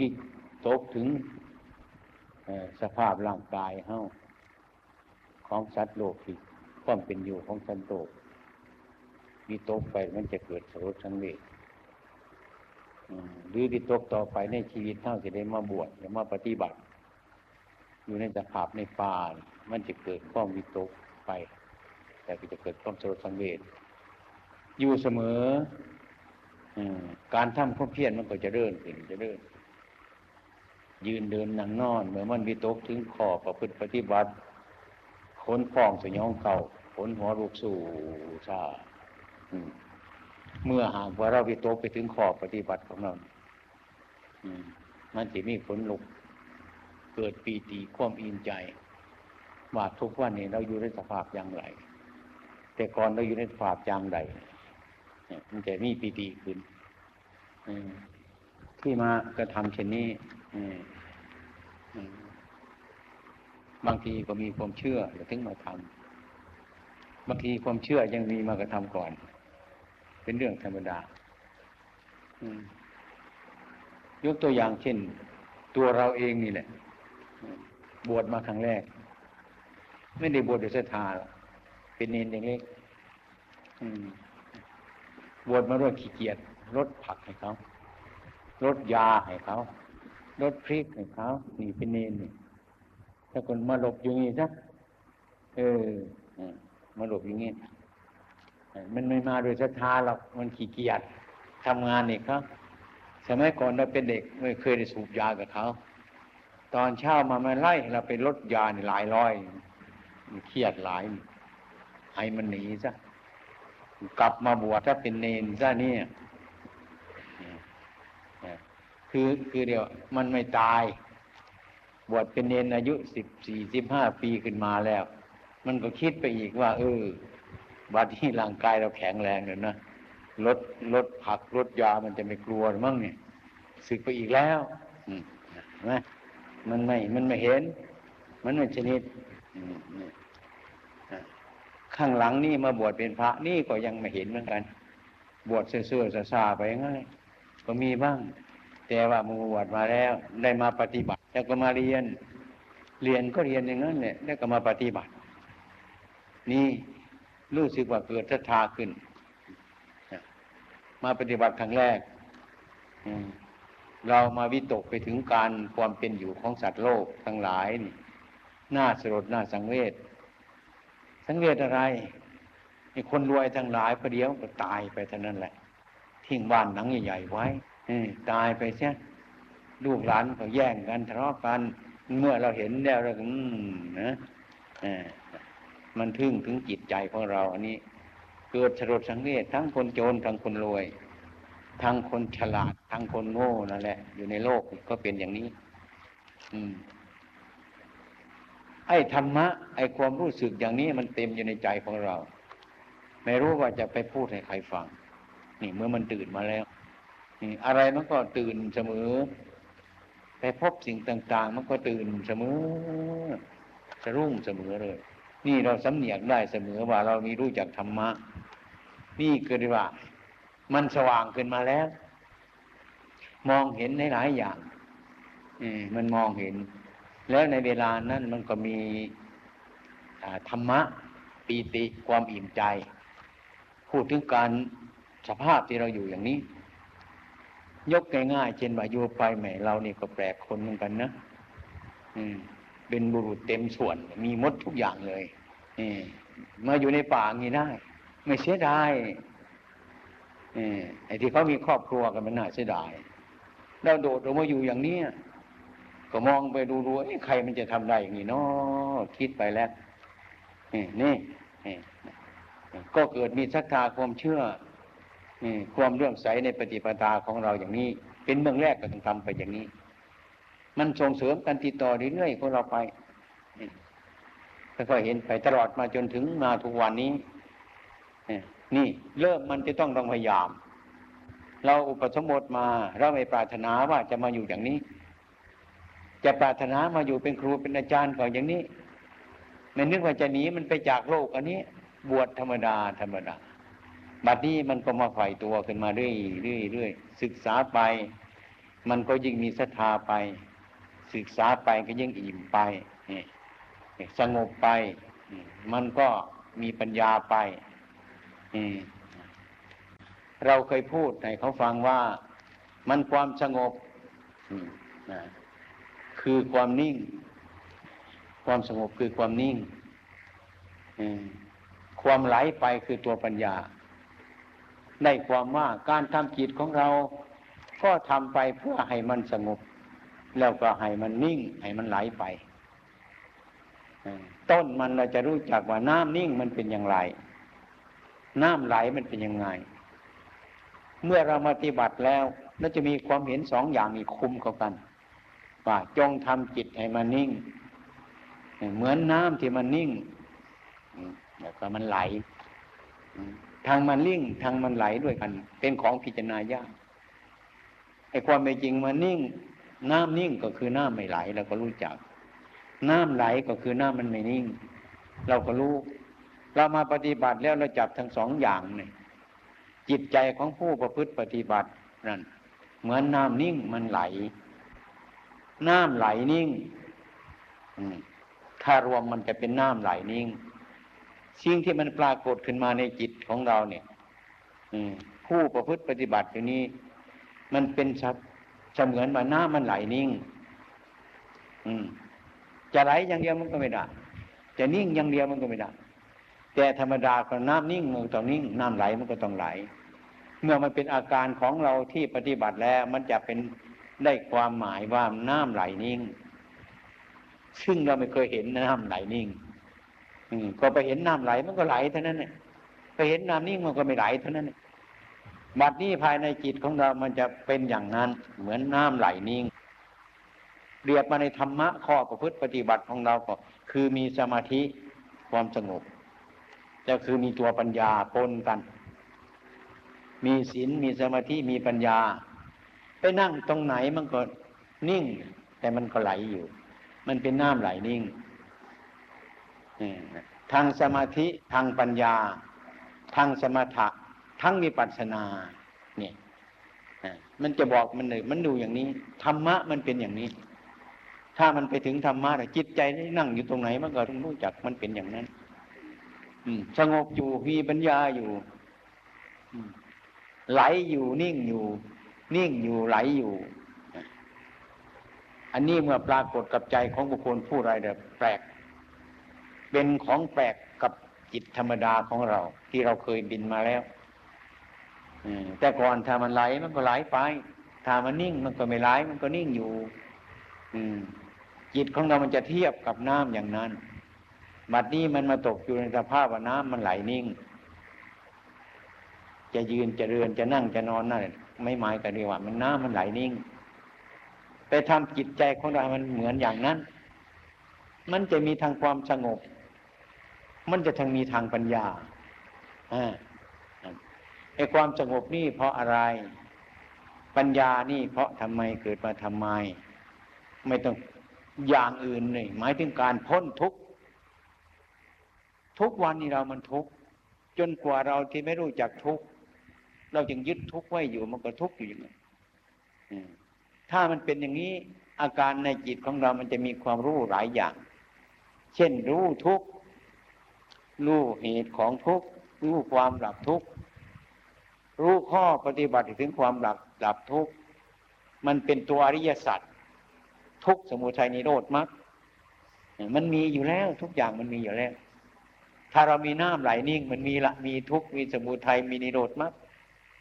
ที่ตกถึงสภาพร่างกายเฮาของสัตว์โลกที่ความเป็นอยู่ของสัตว์โลกมีตกไปมันจะเกิดสรุปสังเวชหรือที่ตกต่อไปในชีวิตเท่าจะได้มาบวชหรือมาปฏิบัติ อยู่ในสภาพในป่ามันจะเกิดความวิตกไป แต่ก็จะเกิดความสรุปสังเวชอยู่เสมอการทำความเพียรมันก็จะเริ่มขึ้นจะเริ่ม ยืนเดินนั่งนอน เมื่อมันวิตกถึงขอประพฤติปฏิบัติขนฟองสยองเก่าขนหัวลูกสู่ชาเมื่อหากว่าเราวิตกไปถึงขอบปฏิบัติของเรามันจะมีผลลุก เกิดปีติความอินใจ ว่าทุกวันนี้เราอยู่ในสภาพอย่างไร แต่ก่อนเราอยู่ในสภาพอย่างใดมันจะมีปีติขึ้นที่มากระทำเช่นนี้ บางทีก็มีความเชื่อถึงมาทำบางทีความเชื่อยังมีมากระทำก่อน เป็นเรื่องธรรมดายกตัวอย่างเช่น ตัวเราเองนี่แหละ บวชมาครั้งแรก ไม่ได้บวชโดยศรัทธาเป็นเนรเล็กบวชมาด้วยขี้เกียจลดผักให้เขาลดยาให้เขา ลดพริกให้เขานี่เป็นเนนนี่ถ้าคนมาหลบอยู่นี่ซะเออมาหลบอย่างนี้มันไม่มาโดยศรัทธาหรอกมันขี้เกียจทำงานนี่ครับ สมัยก่อนเราเป็นเด็กไม่เคยได้สูบยากับเขาตอนเช้ามามาไล่เราไปลดยาหลายร้อยเครียดหลายให้มันหนีซะกลับมาบวชถ้าเป็นเนนซะเนี่ย คือคือเดียว มันไม่ตาย บวชเป็นเนนอายุสิบสี่สิบห้าปีขึ้นมาแล้ว มันก็คิดไปอีกว่า เออบัดนี้ร่างกายเราแข็งแรงเลยนะลดลดผักลดยามันจะไม่กลัวมั้งเนี่ยสึกไปอีกแล้วนะมันไม่ มันไม่เห็น มันไม่ชนิดข้างหลังนี่มาบวชเป็นพระนี่ก็ยังไม่เห็นเหมือนกัน บวชเสื่อๆซาๆไปง่ายก็มีบ้าง แต่ว่ามูบวชมาแล้ว ได้มาปฏิบัติ แล้วก็มาเรียน เรียนก็เรียนอย่างนั้นเนี่ยแล้วก็มาปฏิบัติ นี่รู้สึกว่าเกิดศรัทธาขึ้น มาปฏิบัติครั้งแรกเรามาวิตกไปถึงการความเป็นอยู่ของสัตว์โลกทั้งหลายนี่น่าสลดน่าสังเวชสังเวชอะไรคนรวยทั้งหลายพอเดียวก็ตายไปเท่านั้นแหละ ทิ้งบ้านหนังใหญ่ๆไว้ ตายไปเสียลูกหลานก็แย่งกันทะเลาะกัน เมื่อเราเห็นแล้วเราก็นะมันทึ่งถึงจิตใจของเรา อันนี้ เกิดสลดสังเวชทั้งคนโจรทั้งคนรวย ทั้งคนฉลาด ทั้งคนโง่นั่นแหละ อยู่ในโลกก็เป็นอย่างนี้ อืม ไอ้ธรรมะ ไอ้ความรู้สึกอย่างนี้มันเต็มอยู่ในใจของเรา ไม่รู้ว่าจะไปพูดให้ใครฟัง นี่เมื่อมันตื่นมาแล้ว อะไรมันก็ตื่นเสมอ ไปพบสิ่งต่าง ๆ มันก็ตื่นเสมอจะรุ่งเสมอเลย นี่เราสำเนียกได้เสมอว่าเรามีรู้จักธรรมะ นี่คือว่า มันสว่างขึ้นมาแล้ว มองเห็นในหลายอย่างมันมองเห็น แล้วในเวลานั้นมันก็มีธรรมะปีติความอิ่มใจ พูดถึงการสภาพที่เราอยู่อย่างนี้ ยกง่ายๆเช่นว่าอยู่ไปแหม่เรานี่ก็แปลกคนเหมือนกันนะอืมเป็นบุรุษเต็มส่วน มีมดทุกอย่างเลยนี่มาอยู่ในป่างี้ได้ ไม่เสียดายไอ้ที่เขามีครอบครัวกันมันน่าเสียดายเราโดดลงมาอยู่อย่างนี้ก็มองไปดูดูไอ้ใครมันจะทำได้อย่างนี้เนาะคิดไปแล้วนี่นี่ก็เกิดมีศรัทธาความเชื่อ ความเรื่องใสในปฏิปทาของเราอย่างนี้ เป็นเมืองแรกก็ต้องทำไปอย่างนี้ มันส่งเสริมกันติดต่อเรื่อยๆของเราไปค่อยๆเห็นไปตลอดมาจนถึงมาทุกวันนี้นี่เริ่มมันจะต้องต้องพยายาม เราอุปสมบทมาเราไม่ปรารถนาว่าจะมาอยู่อย่างนี้ จะปรารถนามาอยู่เป็นครูเป็นอาจารย์ก่อนอย่างนี้ไม่นึกว่าจะหนีมันไปจากโลกอันนี้ บวชธรรมดาธรรมดา บัดนี้มันก็มาไฟตัวขึ้นมาเรื่อยเรื่อยเรื่อยศึกษาไป มันก็ยิ่งมีศรัทธาไป ศึกษาไปก็ยิ่งอิ่มไปสงบไป มันก็มีปัญญาไปเราเคยพูดให้เขาฟังว่ามันความสงบคือความนิ่ง ความสงบคือความนิ่ง ความไหลไปคือตัวปัญญา ได้ความว่าการทำจิตของเรา ก็ทำไปเพื่อให้มันสงบ แล้วก็ให้มันนิ่ง ให้มันไหลไป ต้นมันเราจะรู้จักว่าน้ำนิ่งมันเป็นอย่างไร น้ำไหลมันเป็นยังไง เมื่อเราปฏิบัติแล้วเราจะมีความเห็นสองอย่างนี้คุมเข้ากันว่าจงทำจิตให้มันนิ่ง เหมือนน้ำที่มันนิ่ง แล้วก็มันไหล ทางมันลิ่งทางมันไหลด้วยกัน เป็นของพิจารณายากไอ้ความเป็นจริงมันนิ่ง น้ำนิ่งก็คือน้ำไม่ไหลเราก็รู้จัก น้ำไหลก็คือน้ำมันไม่นิ่ง เราก็รู้ เรามาปฏิบัติแล้วเราจับทั้งสองอย่างเนี่ยจิตใจของผู้ประพฤติปฏิบัตินั่นเหมือนน้ำนิ่งมันไหล น้ำไหลนิ่งถ้ารวมมันจะเป็นน้ำไหลนิ่ง สิ่งที่มันปรากฏขึ้นมาในจิตของเราเนี่ยผู้ประพฤติปฏิบัติอยู่นี้ มันเป็นชัดเสมือนว่าน้ำมันไหลนิ่งจะไหลอย่างเดียวมันก็ไม่ได้จะนิ่งอย่างเดียวมันก็ไม่ได้แต่ธรรมดาก็น้ำนิ่งมันต้องนิ่งน้ำไหลมันก็ต้องไหล เมื่อมันเป็นอาการของเราที่ปฏิบัติแล้ว มันจะเป็นได้ความหมายว่าน้ำไหลนิ่ง ซึ่งเราไม่เคยเห็นน้ำไหลนิ่ง ก็ไปเห็นน้ำไหลมันก็ไหลเท่านั้นเนี่ยไปเห็นน้ำนิ่งมันก็ไม่ไหลเท่านั้นเนี่ยบัดนี้ภายในจิตของเรามันจะเป็นอย่างนั้น เหมือนน้ำไหลนิ่งเรียบมาในธรรมะข้อประพฤติปฏิบัติของเราก็ คือมีสมาธิความสงบจะคือมีตัวปัญญาปนกัน มีศีลมีสมาธิมีปัญญา ไปนั่งตรงไหนมันก็นิ่ง แต่มันก็ไหลอยู่ มันเป็นน้ำไหลนิ่ง ทางสมาธิทางปัญญา ทางสมถะทั้งมีปัสนาเนี่ยมันจะบอกมันเลยมันดูอย่างนี้ธรรมะมันเป็นอย่างนี้ ถ้ามันไปถึงธรรมะจิตใจนั่งอยู่ตรงไหนมันก็ต้องรู้จักมันเป็นอย่างนั้น อืสงบอยู่มีปัญญาอยู่ไหลอยู่นิ่งอยู่ นิ่งอยู่ไหลอยู่ อันนี้เมื่อปรากฏกับใจของบุคคลผู้ใดเดแปลก เป็นของแปลกกับจิตธรรมดาของเรา ที่เราเคยบินมาแล้วแต่ก่อนถ้ามันไหลมันก็ไหลไปถ้ามันนิ่งมันก็ไม่ไหลมันก็นิ่งอยู่จิตของเรามันจะเทียบกับน้ำอย่างนั้นบัดนี้มันมาตกอยู่ในสภาพว่าน้ำมันไหลนิ่ง จะยืนจะเรือนจะนั่งจะนอนนั่นไม่หมายกันดีว่า มันน้ำมันไหลนิ่ง ไปทำจิตใจของเรามันเหมือนอย่างนั้น มันจะมีทางความสงบ มันจะทั้งมีทางปัญญาไอ้ความสงบนี่เพราะอะไร ปัญญานี่เพราะทำไมเกิดมาทำไม ไม่ต้องอย่างอื่นเลยหมายถึงการพ้นทุกทุกวันนี้เรามันทุกจนกว่าเราที่ไม่รู้จักทุกเราจึงยึดทุกไว้อยู่มันก็ทุกอยู่อย่างนี้ถ้ามันเป็นอย่างนี้อาการในจิตของเรามันจะมีความรู้หลายอย่าง เช่นรู้ทุก รู้เหตุของทุกข์รู้ความหลับทุกข์รู้ข้อปฏิบัติถึงความหลับหลับทุกข์มันเป็นตัวอริยสัจทุกสมุทัยนิโรธมรรคมันมีอยู่แล้วทุกอย่างมันมีอยู่แล้ว ถ้าเรามีน้ำไหลนิ่ง มันมีละมีทุกมีสมุทัยมีนิโรธมรรค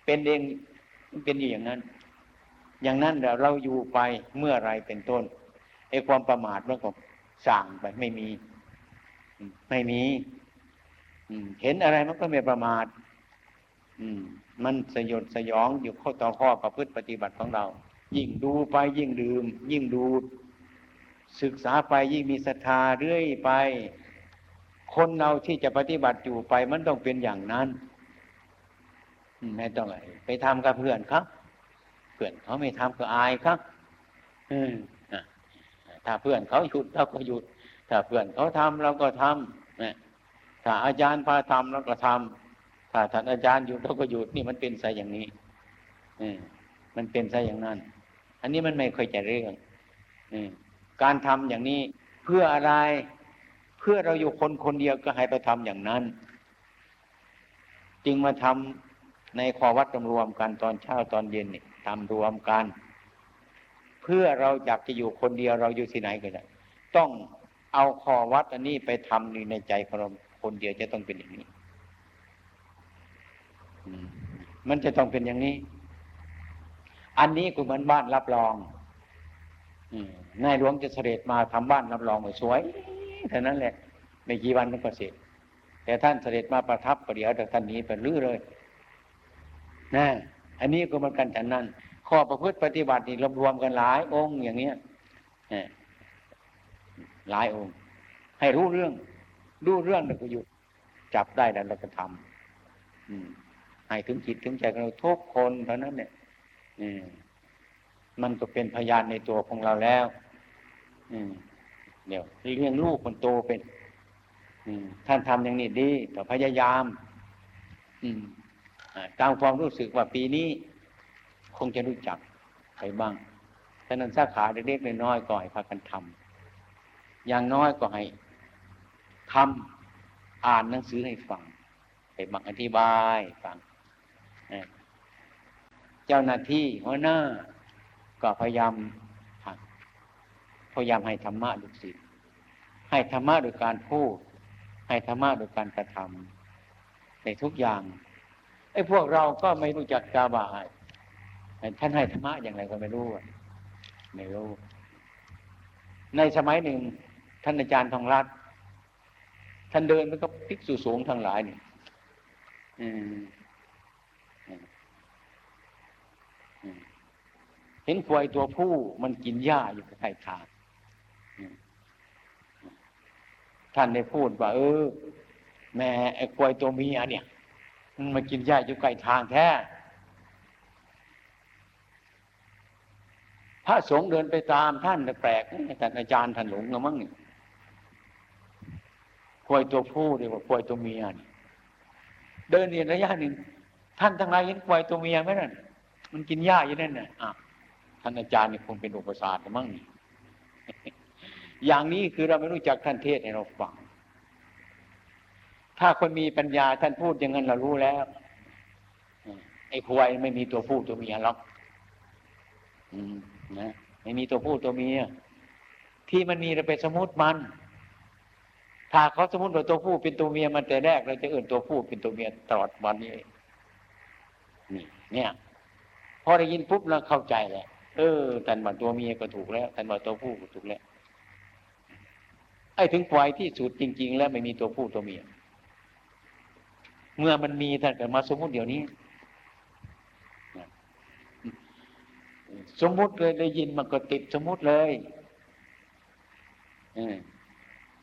เป็นเองเป็นอยู่อย่างนั้น อย่างนั้นเดี๋ยวเราอยู่ไปเมื่อไรเป็นต้นไอ้ความประมาทมันก็สั่งไปไม่มี ไม่มี เห็นอะไรมันก็ไม่ประมาทมันสยดสยองอยู่ข้อต่อข้อประพฤติปฏิบัติของเรา ยิ่งดูไปยิ่งดื่ม ยิ่งดู ศึกษาไปยิ่งมีศรัทธาเรื่อยไป คนเราที่จะปฏิบัติอยู่ไปมันต้องเป็นอย่างนั้นไม่ต้องอะไรไปทำกับเพื่อนครับ เพื่อนเขาไม่ทำก็อายครับถ้าเพื่อนเขาหยุดเราก็หยุด ถ้าเพื่อนเขาทำเราก็ทำ ถ้าอาจารย์พาทำแล้วก็ทำถ้าท่านอาจารย์หยุดเราก็หยุดนี่มันเป็นไซอย่างนี้มันเป็นไซอย่างนั้น อันนี้มันไม่ค่อยจะเรื่องการทำอย่างนี้เพื่ออะไรเพื่อเราอยู่คนคนเดียวก็ให้เราทำอย่างนั้น จึงมาทำในขอวัดรวมกันตอนเช้าตอนเย็นนี่ทำรวมกัน เพื่อเราอยากจะอยู่คนเดียวเราอยู่ที่ไหนก็ได้ต้องเอาขอวัดอันนี้ไปทำในใจของเรา คนเดียวจะต้องเป็นอย่างนี้มันจะต้องเป็นอย่างนี้ อันนี้ก็เหมือนบ้านรับรองนายหลวงจะเสด็จมาทำบ้านรับรองสวยเท่านั้นแหละไม่กี่วันมันก็เสร็จ แต่ท่านเสด็จมาประทับประเดี๋ยวแต่ท่านนี้ไปลื้อเลยนะอันนี้ก็เหมือนกันฉันนั้น ข้อประพฤติปฏิบัตินี่รวมรวมกันหลายองค์อย่างเนี้ยหลายองค์ ให้รู้เรื่อง รู้เรื่องแล้วก็อยู่จับได้แล้วเราก็ทำให้ถึงจิตถึงใจของเราทุกคนเท่านั้นเนี่ยมันก็เป็นพยานในตัวของเราแล้วเดี๋ยวเลี้ยงลูกคนโตเป็นท่านทำอย่างนี้ดีแต่พยายามอืมตามความรู้สึกว่าปีนี้ คงจะรู้จักไปบ้างฉะนั้นสาขาเล็กๆน้อยๆก็ให้พากันทำอย่างน้อยก็ให้ ทำอ่านหนังสือให้ฟังให้บังอธิบายฟังเจ้าหน้าที่หัวหน้า ก็พยายามพยายามให้ธรรมะดุสิตให้ธรรมะโดยการพูด ให้ธรรมะโดยการกระทำในทุกอย่างไอ้พวกเราก็ไม่รู้จักกาบายท่านให้ธรรมะอย่างไรก็ไม่รู้ไม่รู้ ในสมัยหนึ่งท่านอาจารย์ทองรัต ท่านเดินมันก็พิกษุสูงทั้งหลายนี่อืมเห็นควายตัวผู้มันกินหญ้าอยู่ใกล้ทางท่านได้พูดว่า เออ แม่ไอ้ควายตัวเมียเนี่ยมันมากินหญ้าอยู่ใกล้ทางแท้พระสงฆ์เดินไปตามท่านแปลกท่านอาจารย์ท่านหลงกระมั้งนี่ย ควายตัวผู้เรียกว่าควายตัวเมียเดินเรียนระยะหนึ่งท่านทั้งหลายเห็นควายตัวเมียไหมนั่นมันกินหญ้าอยู่นั่นน่ะอะท่านอาจารย์นี่คงเป็นอุปสรรคมั้งนี่อย่างนี้คือเราไม่รู้จักท่านเทศให้เราฟัง ถ้าคนมีปัญญาท่านพูดอย่างนั้นเรารู้แล้วไอ้ควายไม่มีตัวผู้ตัวเมียหรอกนะไม่มีตัวผู้ตัวเมียที่มันมีเราไปสมมติมัน ถ้าเขาสมมติว่าตัวผู้เป็นตัวเมียมันแต่แรกเราจะเอื่นตัวผู้เป็นตัวเมียตลอดวันนี้นี่เนี่ยพอได้ยินปุ๊บเราเข้าใจแล้วเออท่านว่าตัวเมียก็ถูกแล้วท่านว่าตัวผู้ก็ถูกแล้วไอ้ถึงปล่อยที่สุดจริง ๆ แล้วไม่มีตัวผู้ตัวเมีย เมื่อมันมีท่านก็มาสมมุติเดี๋ยวนี้ สมมุติเลยได้ยินมันก็ติดสมมุติเลย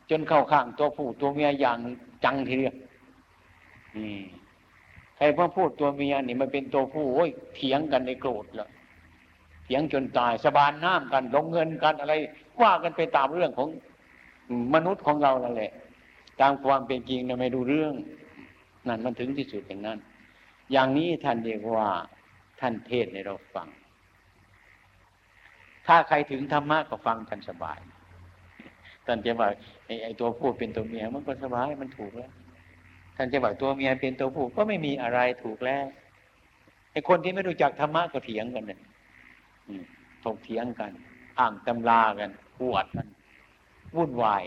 จนเข้าข้างตัวผู้ตัวเมียอย่างจังทีเดียวใครพ่อพูดตัวเมียนี่มันเป็นตัวผู้โอ้ยเถียงกันในโกรธแล้วถียงจนตายสบานน้ำกันลงเงินกันอะไร ว่ากันไปตามเรื่องของมนุษย์ของเรานั่นแหละ ตามความเป็นจริงเราไม่ดูเรื่อง นั่นมันถึงที่สุดอย่างนั้น อย่างนี้ท่านเรียกว่าท่านเทศในเราฟัง ถ้าใครถึงธรรมะก็ฟังท่านสบาย ท่านจะว่าไอ้ตัวผู้เป็นตัวเมียมันก็สบายมันถูกแล้ว ท่านจะว่าตัวเมียเป็นตัวผู้ก็ไม่มีอะไรถูกแล้วไอ้คนที่ไม่รู้จักธรรมะก็เถียงกันเนี่ยถกเถียงกัน อ่างตำรากันปวดกันวุ่นวาย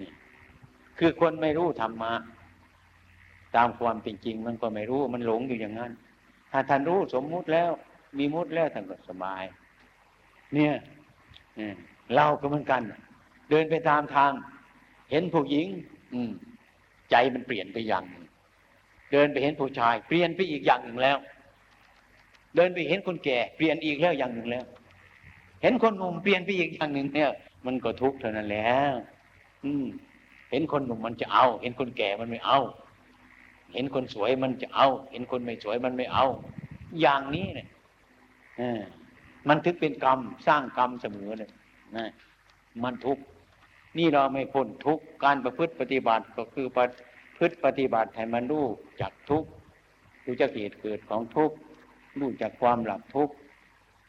นี่คือคนไม่รู้ธรรมะตามความเป็นจริงมันก็ไม่รู้มันหลงอยู่อย่างนั้น ถ้าท่านรู้สมมุติแล้ว มีมุติแล้วท่านก็สบาย เนี่ยเราก็เหมือนกัน เดินไปตามทาง เห็นผู้หญิง อืม ใจมันเปลี่ยนไปอย่างหนึ่งเดินไปเห็นผู้ชาย เปลี่ยนไปอีกอย่างหนึ่งแล้ว เดินไปเห็นคนแก่ เปลี่ยนอีกแล้วอย่างหนึ่งแล้ว เห็นคนหนุ่มเปลี่ยนไปอีกอย่างหนึ่งเนี่ย มันก็ทุกข์เท่านั้นแล้ว อืม เห็นคนหนุ่มมันจะเอา เห็นคนแก่มันไม่เอา เห็นคนสวยมันจะเอา เห็นคนไม่สวยมันไม่เอา อย่างนี้เนี่ยมันถึงเป็นกรรมสร้างกรรมเสมอเลยนะมันทุกข์ นี่เราไม่พ้นทุกการประพฤติปฏิบัติก็คือประพฤติปฏิบัติให้มันรู้จักทุกรู้จักเหตุเกิดของทุกรู้จักความหลับทุก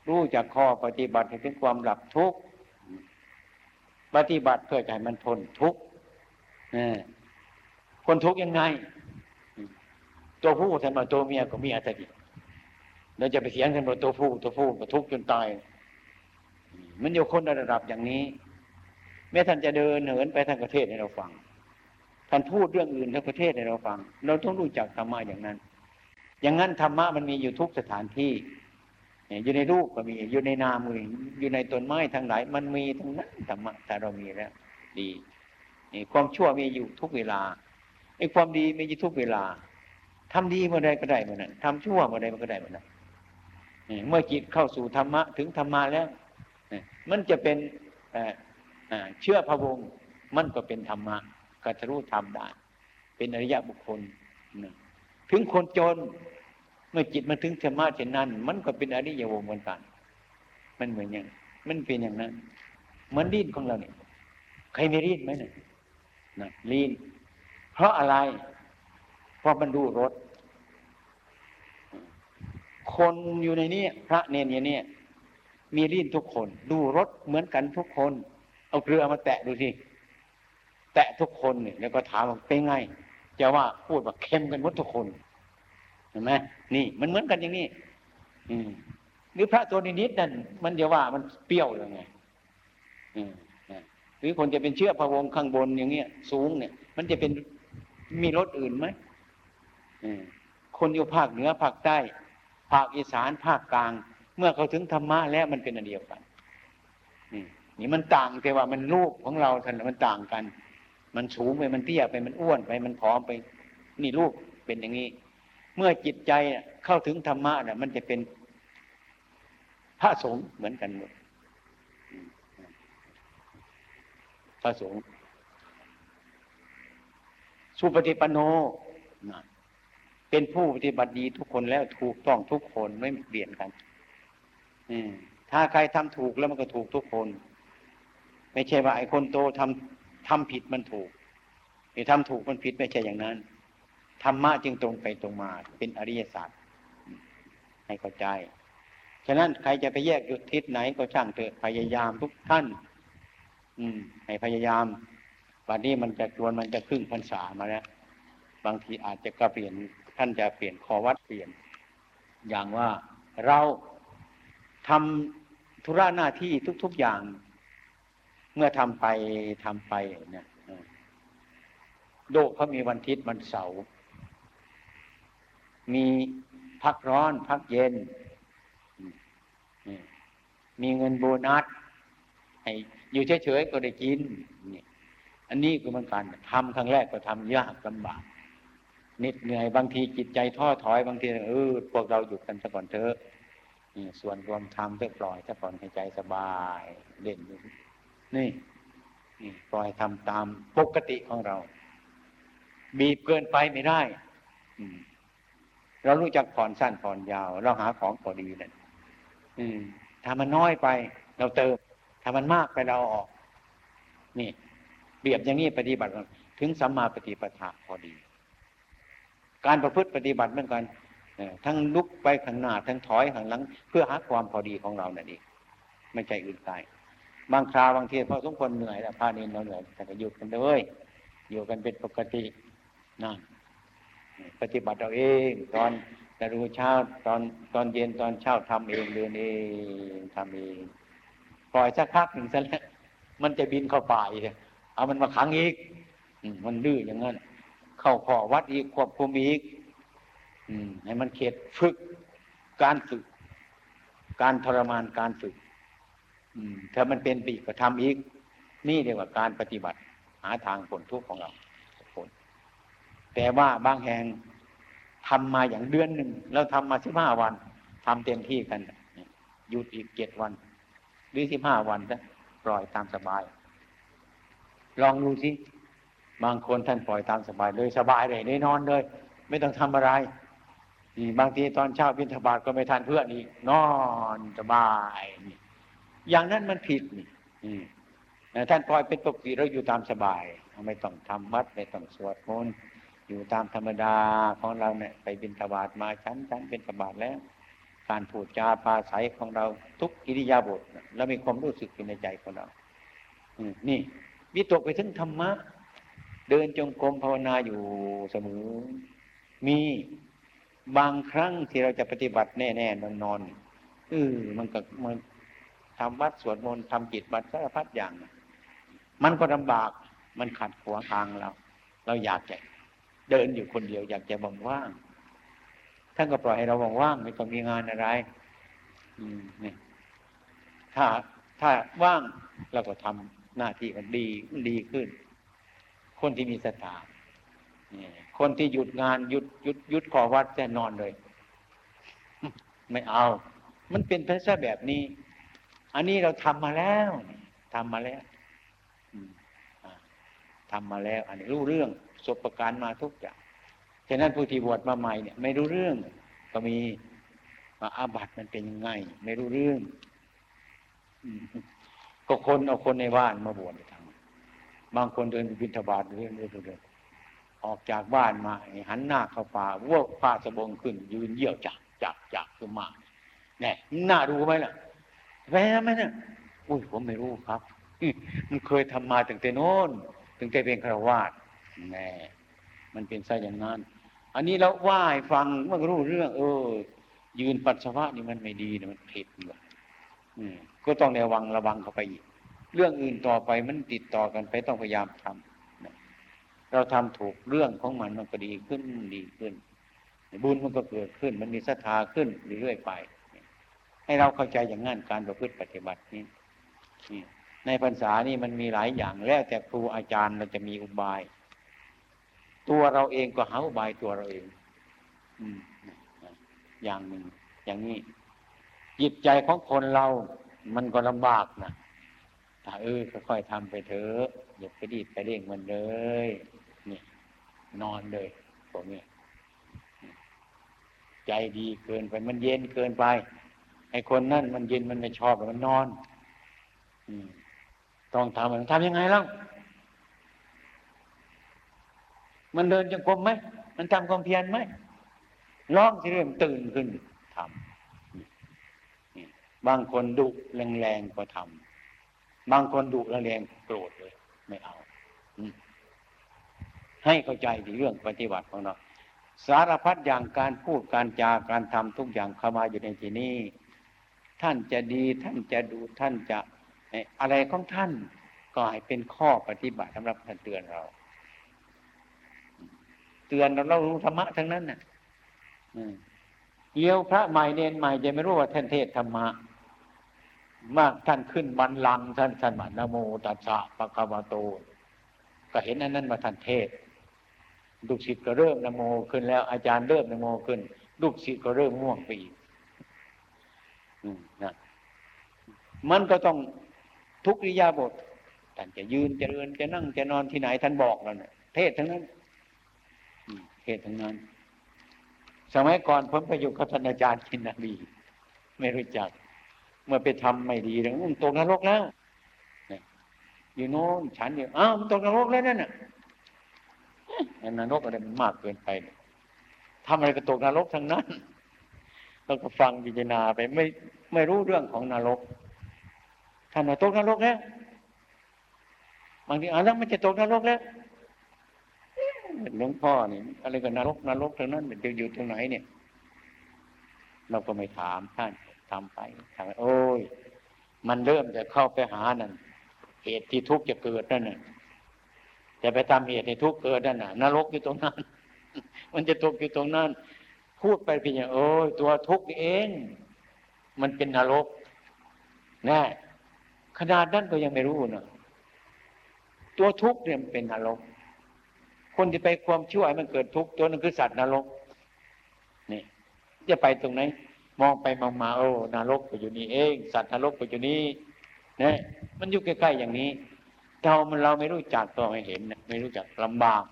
รู้จักข้อปฏิบัติให้ถึงความหลับทุกปฏิบัติเพื่อใจมันทนทุกคนทุกยังไง ตัวผู้ทำมาตัวเมียก็มีอัตติเราจะไปเสียงกันว่าตัวผู้ตัวผู้ก็ทุกจนตาย มันอยู่คนระดับอย่างนี้ แม้ท่านจะเดินเหินไปทางประเทศให้เราฟัง ท่านพูดเรื่องอื่นทั้งประเทศให้เราฟัง เราต้องรู้จักธรรมะอย่างนั้น อย่างนั้นธรรมะมันมีอยู่ทุกสถานที่อยู่ในรูปก็มี อยู่ในนามก็มีอยู่ในต้นไม้ทั้งหลาย มันมีทั้งนั้นธรรมะแต่เรามีแล้ว ดีความชั่วมีอยู่ทุกเวลาไอ้ความดีมีอยู่ทุกเวลาทำดีเมื่อใดก็ได้เมื่อนั้นทำชั่วเมื่อใดก็ได้เมื่อนั้นเมื่อจิตเข้าสู่ธรรมะถึงธรรมะแล้วมันจะเป็น เชื่อพระวงศ์มันก็เป็นธรรมะกัตรู้ธรรมได้เป็นอริยะบุคคลถึงคนจน เมื่อจิตมาถึงธรรมะเช่นนั้น มันก็เป็นอริยวงศ์เหมือนกัน มันเหมือนอย่างมันเป็นอย่างนั้นเหมือนดิ้นของเราเนี่ยใครไม่รีดไหมเนี่ยนะลีนเพราะอะไร เพราะมันดูรถคนอยู่ในนี้พระเนนอย่างนี้มีรีนทุกคน ดูรถเหมือนกันทุกคน เอาเกลือมาแตะดูสิแตะทุกคนเนี่ยแล้วก็ถามว่าเป็นไงจะว่าพูดว่าเค็มกันหมดทุกคนเห็นไหมนี่ มันเหมือนกันอย่างนี้ อืมหรือพระตัวนิดนั่นมันจะว่ามันเปรี้ยวยังไงอืมหรือคนจะเป็นเชื้อพระวงข้างบนอย่างเงี้ย สูงเนี่ย มันจะเป็นมีรถอื่นไหมคนอยู่ภาคเหนือภาคใต้ ภาคอีสานภาคกลาง เมื่อเขาถึงธรรมะแล้วมันเป็นอันเดียวกันนี่ มันต่างแต่ว่ามันรูปของเราท่านมันต่างกัน มันสูงไปมันเตี้ยไปมันอ้วนไปมันผอมไปนี่รูปเป็นอย่างนี้ เมื่อจิตใจเข้าถึงธรรมะเนี่ยมันจะเป็นพระสงฆ์เหมือนกันหมดพระสงฆ์สุปฏิปันโนเป็นผู้ปฏิบัติดีทุกคนแล้วถูกต้องทุกคนไม่เปลี่ยนกันถ้าใครทำถูกแล้วมันก็ถูกทุกคน ไม่ใช่ว่าไอ้คนโตทำทำผิดมันถูกไอ้ทำถูกมันผิดไม่ใช่อย่างนั้นธรรมะจึงตรงไปตรงมา เป็นอริยสตร์ให้เข้าใจ ฉะนั้นใครจะไปแยกยุดทิศไหนก็ช่างเถอะพยายามทุกท่าน อืม ให้พยายามวันนี้มันจะจวนมันจะครึ่งพรรษามาแล้วบางทีอาจจะก็เปลี่ยนท่านจะเปลี่ยนคอวัดเปลี่ยน อย่างว่าเราทำธุระหน้าที่ทุก ๆอย่าง เมื่อทำไปทำไปเนี่ยโดกเขามีวันทิศวันเสาร์มีพักร้อน พักเย็น มีเงินโบนัสให้อยู่เฉยๆก็ได้กินนี่อันนี้คือมันการทำครั้งแรกก็ทำยากลำบากนิดเหนื่อยบางทีจิตใจท้อถอย บางทีเออพวกเราหยุดกันสักก่อนเถอะนี่ส่วนรวมทำเพื่อปล่อยสักก่อนให้ใจสบายเด่น นี่นี่ปล่อยทำตามปกติของเรา บีบเกินไปไม่ได้เรารู้จักผ่อนสั้นผ่อนยาว เราหาของพอดีนั่นถ้ามันน้อยไป เราเติม ถ้ามันมากไปเราออก นี่เปรียบอย่างนี้ปฏิบัติถึงสัมมาปฏิปทาพอดี การประพฤติปฏิบัติเหมือนกันทั้งลุกไปข้างหน้าทั้งถอยข้างหลัง เพื่อหาความพอดีของเรานั่นเองไม่ใจอื่นไกล บางคราวบางทีพอสมควรเหนื่อยแล้วพาเนนเราเหนื่อยแต่ก็หยุดกันเลยอยู่กันเป็นปกตินั่นปฏิบัติเราเอง ตอนแต่รู้เช้าตอนตอนเย็นตอนเช้าทำเองเดินเองทำเองปล่อยสักพักหนึ่งซะแล้วมันจะบินเข้าป่าอีกเอามันมาขังอีกมันดื้ออย่างนั้น เข้าขอวัดอีกควบคุมอีกให้มันเข็ดฝึกการฝึก การทรมานการฝึก ถ้ามันเป็นปีกก็ทำอีก นี่เรียกว่าการปฏิบัติ หาทางผลทุกข์ของเราผลแต่ว่าบางแห่งทำมาอย่างเดือนหนึ่งแล้วทำมาสิบห้าวันทำเต็มที่กันหยุดอีกเจ็ดวันหรือสิบห้าวันจะปล่อยตามสบาย ลองดูสิบางคนท่านปล่อยตามสบายเลยสบายเลยได้นอนเลย ไม่ต้องทำอะไรนี่บางทีตอนเช้าบิณฑบาตก็ไม่ทานเพื่อนอีกนอนสบายนี่ อย่างนั้นมันผิดนี่ท่านปล่อยเป็นปกติเราอยู่ตามสบาย ไม่ต้องทำวัดไม่ต้องสวดมนต์อยู่ตามธรรมดาของเราเนี่ยไปบิณฑบาตมาชั้นชั้นเป็นธบาตแล้ว การพูดจาปาศัยของเราทุกกิริยาบทแล้วมีความรู้สึกอยู่ในใจของเรานี่วิตกไปถึงธรรมะ เดินจงกรมภาวนาอยู่เสมอ มีบางครั้งที่เราจะปฏิบัติแน่ๆนอนนอนเออมันก็มัน ทำวัดสวดมนต์ทำจิตบัตรสารพัดอย่าง มันก็ลำบากมันขัดขวางทางเรา เราอยากจะเดินอยู่คนเดียวอยากจะบังว่างท่านก็ปล่อยให้เราว่างๆไม่ต้องมีงานอะไร อืมนี่ถ้าถ้าว่างเราก็ทำหน้าที่มันดีดีขึ้น คนที่มีสถาคนที่หยุดงานหยุดหยุดหยุดขอวัดจะนอนเลย ไม่เอา มันเป็นพระแบบนี้ อันนี้เราทำมาแล้วทำมาแล้วทำมาแล้ว อันนี้รู้เรื่องประสบการณ์มาทุกอย่างฉะนั้นผู้ที่บวชมาใหม่เนี่ย ไม่รู้เรื่อง ก็มีมาอาบัติมันเป็นยังไง ไม่รู้เรื่องก็คนเอาคนในบ้านมาบวชทำบางคนเดินบิณฑบาตเรื่อยๆเรื่อยออกจากบ้านมาหันหน้าเข้าป่าวัวผ้าสบงขึ้น ยืนเยี่ยวจักจักจักขึ้นมาเนี่ยน่าดูไหมล่ะ แพ้ไหมเนี่ยอุ้ยผมไม่รู้ครับมันเคยทำมาตั้งแต่โน้นตั้งแต่เป็นฆราวาสแน่มันเป็นไส้อย่างนั้น อันนี้เราไหว้ฟังมันรู้เรื่อง เออ ยืนปัสสาวะนี่มันไม่ดีนะมันผิดเลยก็ต้องระวังระวังเข้าไปอีก เรื่องอื่นต่อไปมันติดต่อกันไปต้องพยายามทำเราทำถูกเรื่องของมันมันก็ดีขึ้นดีขึ้น บุญมันก็เกิดขึ้น มันมีศรัทธาขึ้นเรื่อยๆไป ให้เราเข้าใจอย่างนั้นการประพฤติปฏิบัตินี้ในพรรษานี่มันมีหลายอย่างแล้วแต่ครูอาจารย์เราจะมีอุบาย ตัวเราเองก็หาอุบายตัวเราเองอย่างหนึ่งอย่างนี้ จิตใจของคนเรา มันก็ลำบากนะถ้าเออค่อยๆทำไปเถอะอย่าไปดีดไปเร่งมันเลยนี่นอนเลยพวกนี้ใจดีเกินไปมันเย็นเกินไป ไอ้คนนั่นมันเย็นมันไม่ชอบมันนอนต้องทำมันทำยังไงล่ะมันเดินจงกรมไหมมันทำความเพียรไหมร้องที่เริ่มตื่นขึ้นทำบางคนดุแรงๆก็ทำบางคนดุแรงๆโกรธเลย ไม่เอาให้เข้าใจในเรื่องปฏิบัติของเราสารพัดอย่างการพูดการจาการทำทุกอย่างเข้ามาอยู่ในที่นี้ ท่านจะดีท่านจะดูท่านจะอะไรของท่านก็ให้เป็นข้อปฏิบัติสำหรับท่านเตือนเรา เตือนเราเรารู้ธรรมะทั้งนั้นน่ะเยี่ยวพระใหม่เนนใหม่จะไม่รู้ว่าท่านเทศธรรมะมากท่านขึ้นบันลังท่านท่านมานโมตัสสะปะคะวะโต ก็เห็นอันนั้นมาท่านเทศลูกศิษย์ก็เริ่มนโมขึ้นแล้วอาจารย์เริ่มนโมขึ้นลูกศิษย์ก็เริ่มง่วงไปอีก นะมันก็ต้องทุกริยาบทท่านจะยืนจะเดินจะนั่งจะนอนที่ไหนท่านบอกเราเนี่ยเทศทั้งนั้นเทศทั้งนั้น สมัยก่อนผมไปอยู่กับท่านอาจารย์กินนาบีไม่รู้จัก เมื่อไปทำไม่ดีแล้วตกนรกแล้วอยู่โน้นฉันอยู่อ้าวมันตกนรกแล้วนั่นน่ะนรกอะไรมันมากเกินไปทำอะไรก็ตกนรกทั้งนั้น เราก็ฟังพิจารณาไปไม่ไม่รู้เรื่องของนรกท่านว่าตกนรกแล้วบางทีอ่านแล้วมันจะตกนรกแล้วหลวงพ่อนี่อะไรก็นรกนรกทั้งนั้นมันจะอยู่ตรงไหนเนี่ย เราก็ไม่ถามท่านทำไปทำไปโอ้ย มันเริ่มจะเข้าไปหานั่นเหตุที่ทุกข์จะเกิดนั่นน่ะจะไปทำเหตุให้ทุกข์เกิดนั่นน่ะนรกอยู่ตรงนั้น มันจะตกอยู่ตรงนั้น พูดไปเพียงโอ้ยตัวทุกข์เอง มันเป็นนรกน่ขนาดนั้นก็ยังไม่รู้นะตัวทุกข์เนี่ยมันเป็นนรก คนที่ไปความชั่วมันเกิดทุกข์ตัวนั้นคือสัตว์นรกนี่จะไปตรงไหนมองไปมองมาโอ้นรกก็อยู่นี่เอง สัตว์นรกก็อยู่นี่นะมันอยู่ใกล้ๆอย่างนี้ เรามันเราไม่รู้จักก็ไม่เห็นไม่รู้จักลำบาก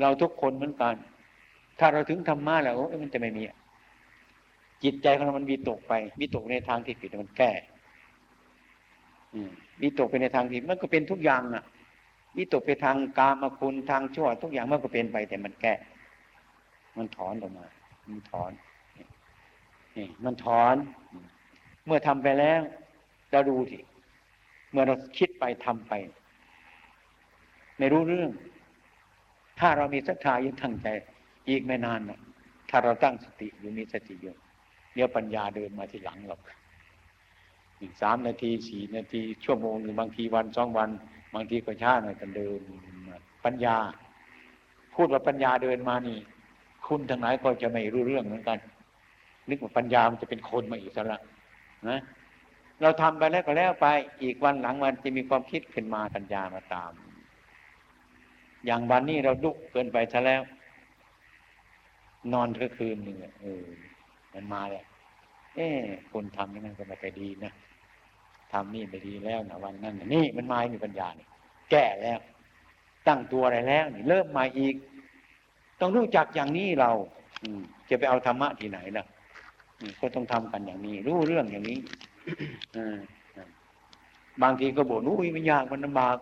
เราทุกคนเหมือนกัน ถ้าเราถึงธรรมะแล้วมันจะไม่มีจิตใจของเรามันวิตกไปวิตกในทางที่ผิดมันแก้วิตกไปในทางผิดมันก็เป็นทุกอย่างอะวิตกไปทางกามคุณทางชั่ว ทุกอย่างมันก็เป็นไป แต่มันแก้ มันถอนออกมา มันถอนนี่มันถอน เมื่อทำไปแล้วเราดูสิเมื่อเราคิดไปทำไป ไม่รู้เรื่อง ถ้าเรามีศรัทธายึดทั้งใจ อีกไม่นานนะถ้าเราตั้งสติอยู่มีสติอยู่เดี๋ยวปัญญาเดินมาที่หลังเราอีกสามนาทีสี่นาทีชั่วโมงหรือบางทีวันสองวัน บางทีก็ช้าหน่อยกันเดินปัญญา พูดว่าปัญญาเดินมานี่ คุณทั้งหลายก็จะไม่รู้เรื่องเหมือนกัน นึกว่าปัญญามันจะเป็นคนมาอีกแล้วนะเราทำไปแล้วก็แล้วไป อีกวันหลังมันจะมีความคิดขึ้นมาปัญญามาตาม อย่างวันนี้เราดุเกินไปซะแล้ว นอนก็คืนหนึ่งเออ มันมาเลยเอ๊คนทำนี่มันก็ไม่ค่อยดีนะทำนี่ไม่ดีแล้วนะวันนั้นนี่มันมามีปัญญานี่แก้แล้ว ตั้งตัวอะไรแล้วนี่เริ่มมาอีก ต้องรู้จักอย่างนี้เรา อืมจะไปเอาธรรมะที่ไหนล่ะก็ต้องทำกันอย่างนี้ รู้เรื่องอย่างนี้บางทีก็บ่นอุ้ยมันยากมันลำบาก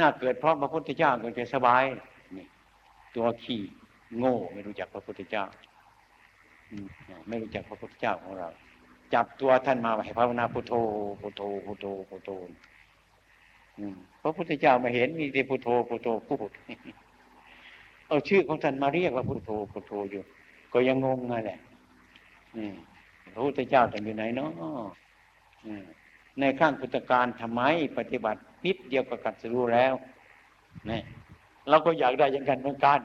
น่าเกิดเพราะพระพุทธเจ้าก็จะสบายนี่ตัวขี้ โง่ไม่รู้จักพระพุทธเจ้าไม่รู้จักพระพุทธเจ้าของเรา จับตัวท่านมาให้ภาวนาพุทโธพุทโธพุทโธพุทโธพระพุทธเจ้ามาเห็นมีแต่พุทโธพุทโธพูดเอาชื่อของท่านมาเรียกว่าพุทโธพุทโธอยู่ ก็ยังงงไงแหละพระพุทธเจ้าท่านอยู่ไหนเนาะในข้างพุทธการทำไมปฏิบัตินิดเดียวก็กัดสรู้แล้วนี่เราก็อยากได้อย่างกันเหมือนกัน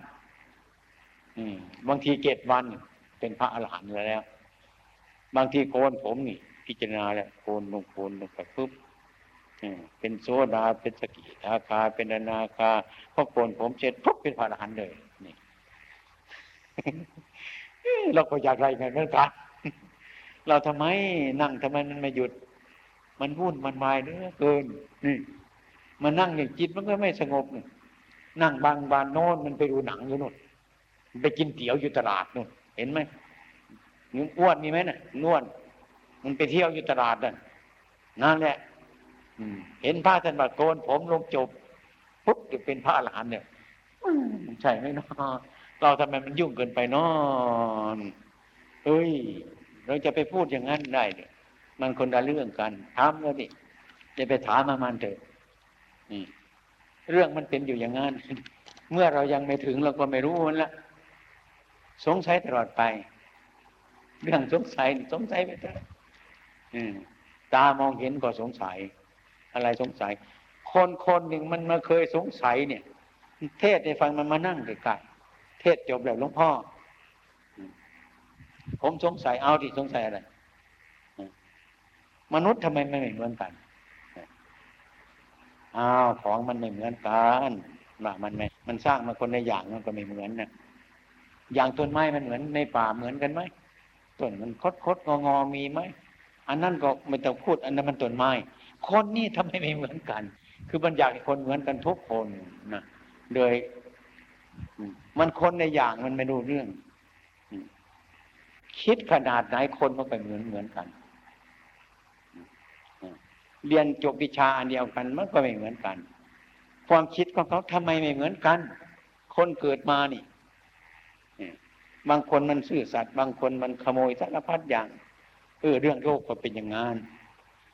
บางทีเกตวันเป็นพระอรหันต์แล้ว บางทีโกนผมนี่ พิจารณาแล้วโกนลงโกนลงไปปุ๊บเป็นโซดาเป็นสกิทาคา เป็นอนาคาพอโกนผมเสร็จปุ๊บเป็นพระอรหันต์เลยนี่เราก็อยากไรไงเหมือนกันเราทำไมนั่งทำไมมันไม่หยุด มันวุ่นมันวายเหลือเกินนี่มันนั่งอย่างจิตมันก็ไม่สงบนี่นั่งบางบานโน้นมันไปดูหนังอยู่นู่น ไปกินเตี๋ยวอยู่ตลาดนู่นเห็นไหมนุ่อ้วนมีไหมน่ะนวลมันไปเที่ยวอยู่ตลาดนั่นนั่นแหละเห็นพระท่านบาโกนผมลงจบปุ๊บจะเป็นพระอรหันเนี่ยใช่ไหมเนาะเราทำไมมันยุ่งเกินไปเนาะเฮ้ย เราจะไปพูดอย่างนั้นได้เนี่ยมันคนละเรื่องกันถามแล้วดิจะไปถามมามันเถอะนี่เรื่องมันเป็นอยู่อย่างนั้น เมื่อเรายังไม่ถึงเราก็ไม่รู้มันละ สงสัยตลอดไป เรื่องสงสัยสงสัยไปเถอะตามองเห็นก็สงสัย อะไรสงสัย คนคนหนึ่งมันมาเคยสงสัยเนี่ย เทศในฟังมันมานั่งใกล้ๆเทศจบแล้วหลวงพ่อ ผมสงสัยเอาที่สงสัยอะไรมนุษย์ทำไมไม่เหมือนกันอ้าวของมันไม่เหมือนกันว่ามันไม่ มันสร้างมาคนในอย่างมันก็ไม่เหมือนนะ อย่างต้นไม้มันเหมือนในป่าเหมือนกันไหมต้นมันคดคดงองอมีไหมอันนั้นก็ไม่ต้องพูดอันนั้นมันต้นไม้ คนนี่ทำไมไม่เหมือนกัน คือมันอยากให้คนเหมือนกันทุกคนนะโดยมันคนในอย่างมันไม่รู้เรื่อง คิดขนาดไหนคนมันก็เหมือนเหมือนกัน เรียนจบวิชาอันเดียวกันมันก็ไม่เหมือนกัน ความคิดของเขาทำไมไม่เหมือนกัน คนเกิดมานี่ บางคนมันซื่อสัตย์บางคนมันขโมยสารพัดอย่างเออเรื่องโลกก็เป็นอย่างงาน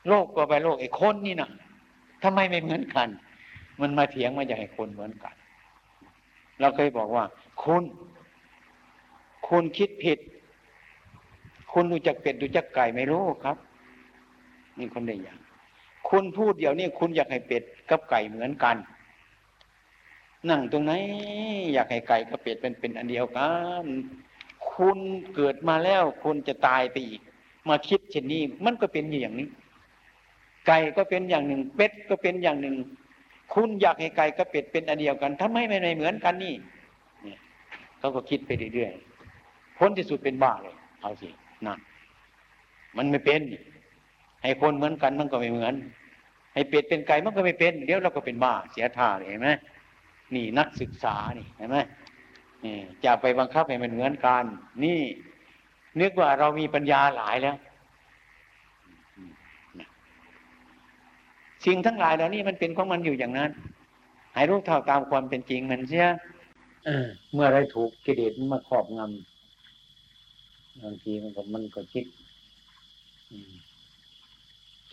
โลกก็ไปโลกไอ้คนนี่นะทำไมไม่เหมือนกัน มันมาเถียงมาอยากให้คนเหมือนกัน เราเคยบอกว่า คุณ คุณคิดผิด คุณรู้จักเป็ดรู้จักไก่ไม่รู้ครับนี่คนได้อย่าง คุณพูดเดี๋ยวนี้คุณอยากให้เป็ดกับไก่เหมือนกัน นั่งตรงไหน อยากให้ไก่กับเป็ดเป็นเป็นอันเดียวกัน คุณเกิดมาแล้วคุณจะตายไปอีก มาคิดเช่นนี้ มันก็เป็นอย่างนี้ ไก่ก็เป็นอย่างหนึ่ง เป็ดก็เป็นอย่างหนึ่ง คุณอยากให้ไก่กับเป็ดเป็นอันเดียวกันทำไมไม่เหมือนกันนี่เนี่ยเขาก็คิดไปเรื่อยๆพ้นที่สุดเป็นบ้าเลย เอาสินั่นมันไม่เป็น ให้คนเหมือนกันมันก็ไม่เหมือน ให้เป็ดเป็นไก่มันก็ไม่เป็น เดี๋ยวเราก็เป็นบ้าเสียท่าเลยเห็นไหม นี่นักศึกษานี่เห็นไหมนี่จะไปบังคับให้มันเหมือนกัน นี่นึกว่าเรามีปัญญาหลายแล้ว สิ่งทั้งหลายเหล่านี้มันเป็นของมันอยู่อย่างนั้นให้รู้เท่าตามความเป็นจริงมันเสียเมื่อไรถูกกิเลสมาครอบงำบางทีมันก็มันก็คิด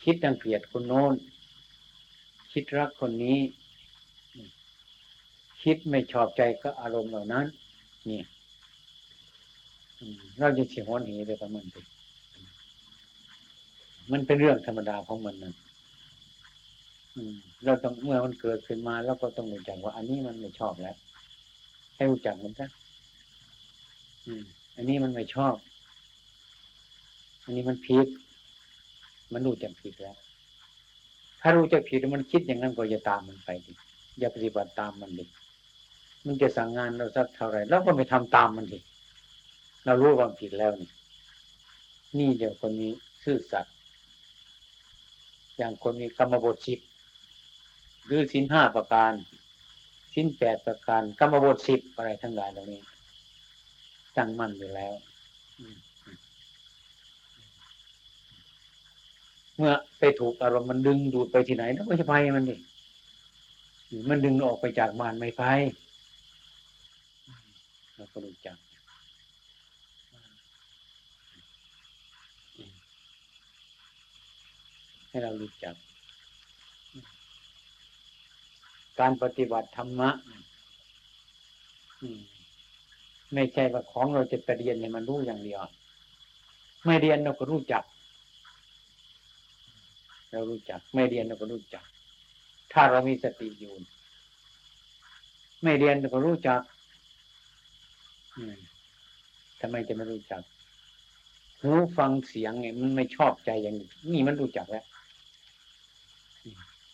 คิดดังเกลียดคนโน้น คิดรักคนนี้ คิดไม่ชอบใจก็อารมณ์เหล่านั้น นี่เราจะเสียหัวหนีไปกับมันไปมันเป็นเรื่องธรรมดาของมันนั่นเราต้องเมื่อมันเกิดขึ้นมาเราก็ต้องรู้จักว่า อันนี้มันไม่ชอบแล้ว ให้รู้จักมันซะอันนี้มันไม่ชอบ อันนี้มันผิด มันรู้จักผิดแล้ว ถ้ารู้จักผิดมันคิดอย่างนั้นก็อย่าตามมันไปดิอย่าปฏิบัติตามมันดิ มันจะสั่งงานเราสักเท่าไหร่เราก็ไม่ทำตามมันดิเรารู้ความผิดแล้วนี่นี่เดี๋ยวคนนี้ซื่อสัตย์อย่างคนมีกรรมบทสิบหรือสินห้าประการสินแปดประการกรรมบทสิบอะไรทั้งหลายเหล่านี้ตั้งมั่นอยู่แล้วเมื่อไปถูกอารมณ์มันดึงดูดไปที่ไหนแล้วก็จะไปมันดิมันดึงออกไปจากบ้านไม่ไป เราก็รู้จักให้เรารู้จัก การปฏิบัติธรรมะไม่ใช่ว่าของเราจะไปเรียนเนี่ยมันรู้อย่างเดียว ไม่เรียนเราก็รู้จัก เรารู้จัก ไม่เรียนเราก็รู้จัก ถ้าเรามีสติอยู่ ไม่เรียนเราก็รู้จัก ทำไมจะไม่รู้จักหูฟังเสียงเนี่ยมันไม่ชอบใจอย่างนี้นี่มันรู้จักแล้ว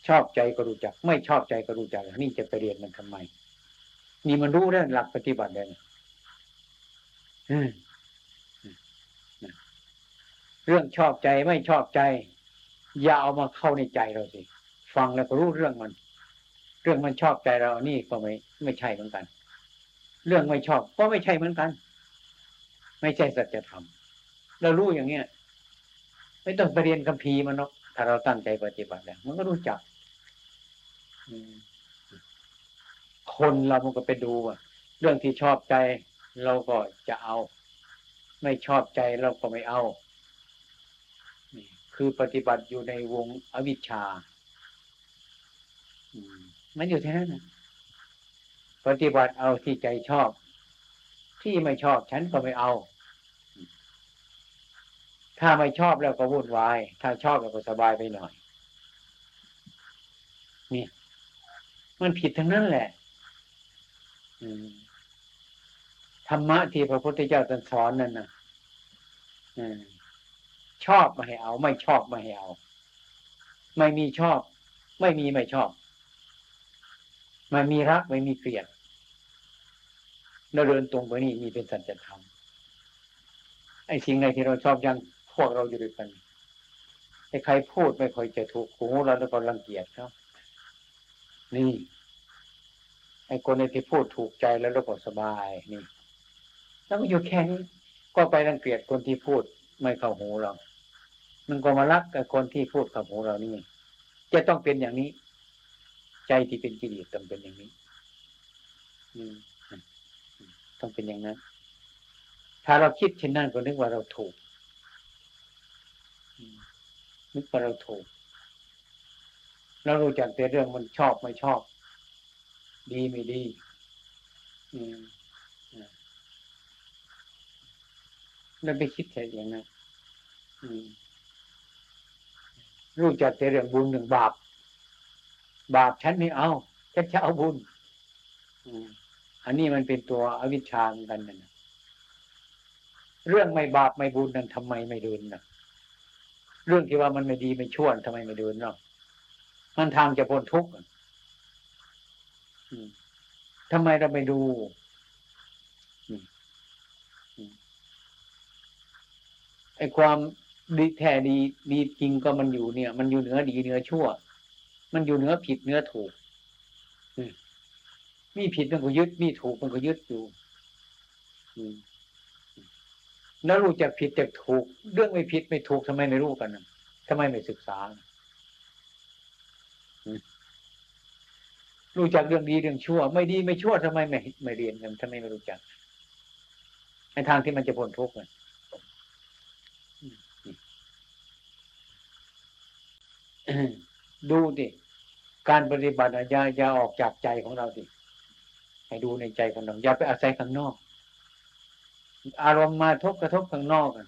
ชอบใจก็รู้จัก ไม่ชอบใจก็รู้จัก นี่จะไปเรียนมันทำไม นี่มันรู้แล้วหลักปฏิบัติเลยเรื่องชอบใจไม่ชอบใจ อย่าเอามาเข้าในใจเราสิ ฟังแล้วก็รู้เรื่องมัน เรื่องมันชอบใจเรานี่ก็ไม่ไม่ใช่เหมือนกัน เรื่องไม่ชอบก็ไม่ใช่เหมือนกัน ไม่ใช่สัจธรรมเรารู้อย่างเนี้ย ไม่ต้องไปเรียนคัมภีร์มันหรอกถ้าเราตั้งใจปฏิบัติแล้วมันก็รู้จักคนเรามันก็ไปดูว่าเรื่องที่ชอบใจ เราก็จะเอา ไม่ชอบใจเราก็ไม่เอาคือปฏิบัติอยู่ในวงอวิชชา มันอยู่แค่นั้นนะ ปฏิบัติเอาที่ใจชอบ ที่ไม่ชอบฉันก็ไม่เอา ถ้าไม่ชอบแล้วก็วุ่นวาย ถ้าชอบแล้วก็สบายไปหน่อย นี่ มันผิดทั้งนั้นแหละธรรมะที่พระพุทธเจ้าตรัสสอนนั่นนะชอบม่ให้เอา ไม่ชอบม่ให้เอา ไม่มีชอบ ไม่มีไม่ชอบ ไม่มีรักไม่มีเกลียดเราเดินตรงไปนี่มีเป็นสัจธรรมไอ้สิ่งใดที่เราชอบยังพวกเราอยู่ด้วยกันไอ้ใครพูดไม่ค่อยจะถูกหูเราแล้วก็รังเกียจเขานี่ไอ้คนที่พูดถูกใจแล้วเราก็สบายนี่แล้วก็อยู่แค่นี้ก็ไปรังเกียจคนที่พูดไม่เข้าหูเรา มันก็มารักกับคนที่พูดเข้าหูเรานี่ จะต้องเป็นอย่างนี้ ใจที่เป็นกิเลสต้องเป็นอย่างนี้ต้องเป็นอย่างนั้น ถ้าเราคิดเช่นนั้นก็นึกว่าเราถูกนึกว่าเราถูกเรารู้จักแต่เรื่องมันชอบไม่ชอบ ดีไม่ดีเราไปคิดแค่อย่างนั้นรู้จักแต่เรื่องบุญหนึ่งบาป บาปฉันไม่เอาฉันจะเอาบุญอันนี้มันเป็นตัวอวิชชาเหมือนกันนะเรื่องไม่บาปไม่บุญนั้นทำไมไม่เดินนะเรื่องที่ว่ามันไม่ดีไม่ชั่วทำไมไม่เดินเนาะมันทางจะพ้นทุกข์ทำไมเราไม่ดูไอ้ความดีแท้ดีดีจริงก็มันอยู่เนี่ย มันอยู่เหนือดีเหนือชั่ว มันอยู่เนื้อผิดเนื้อถูกมีผิดมันก็ยึด มีถูกมันก็ยึดอยู่แล้วรู้จักผิดจากถูก เรื่องไม่ผิดไม่ถูกทำไมไม่รู้กันทำไมไม่ศึกษารู้จักเรื่องดีเรื่องชั่ว ไม่ดีไม่ชั่วทำไมไม่ไม่เรียนกันทำไมไม่รู้จักในทางที่มันจะพ้นทุกข์เนี่ยดูดิ การปฏิบัติอย่าอย่าออกจากใจของเราดิให้ดูในใจของเราอย่าไปอาศัยข้างนอก อารมณ์มาทบกระทบข้างนอกอะ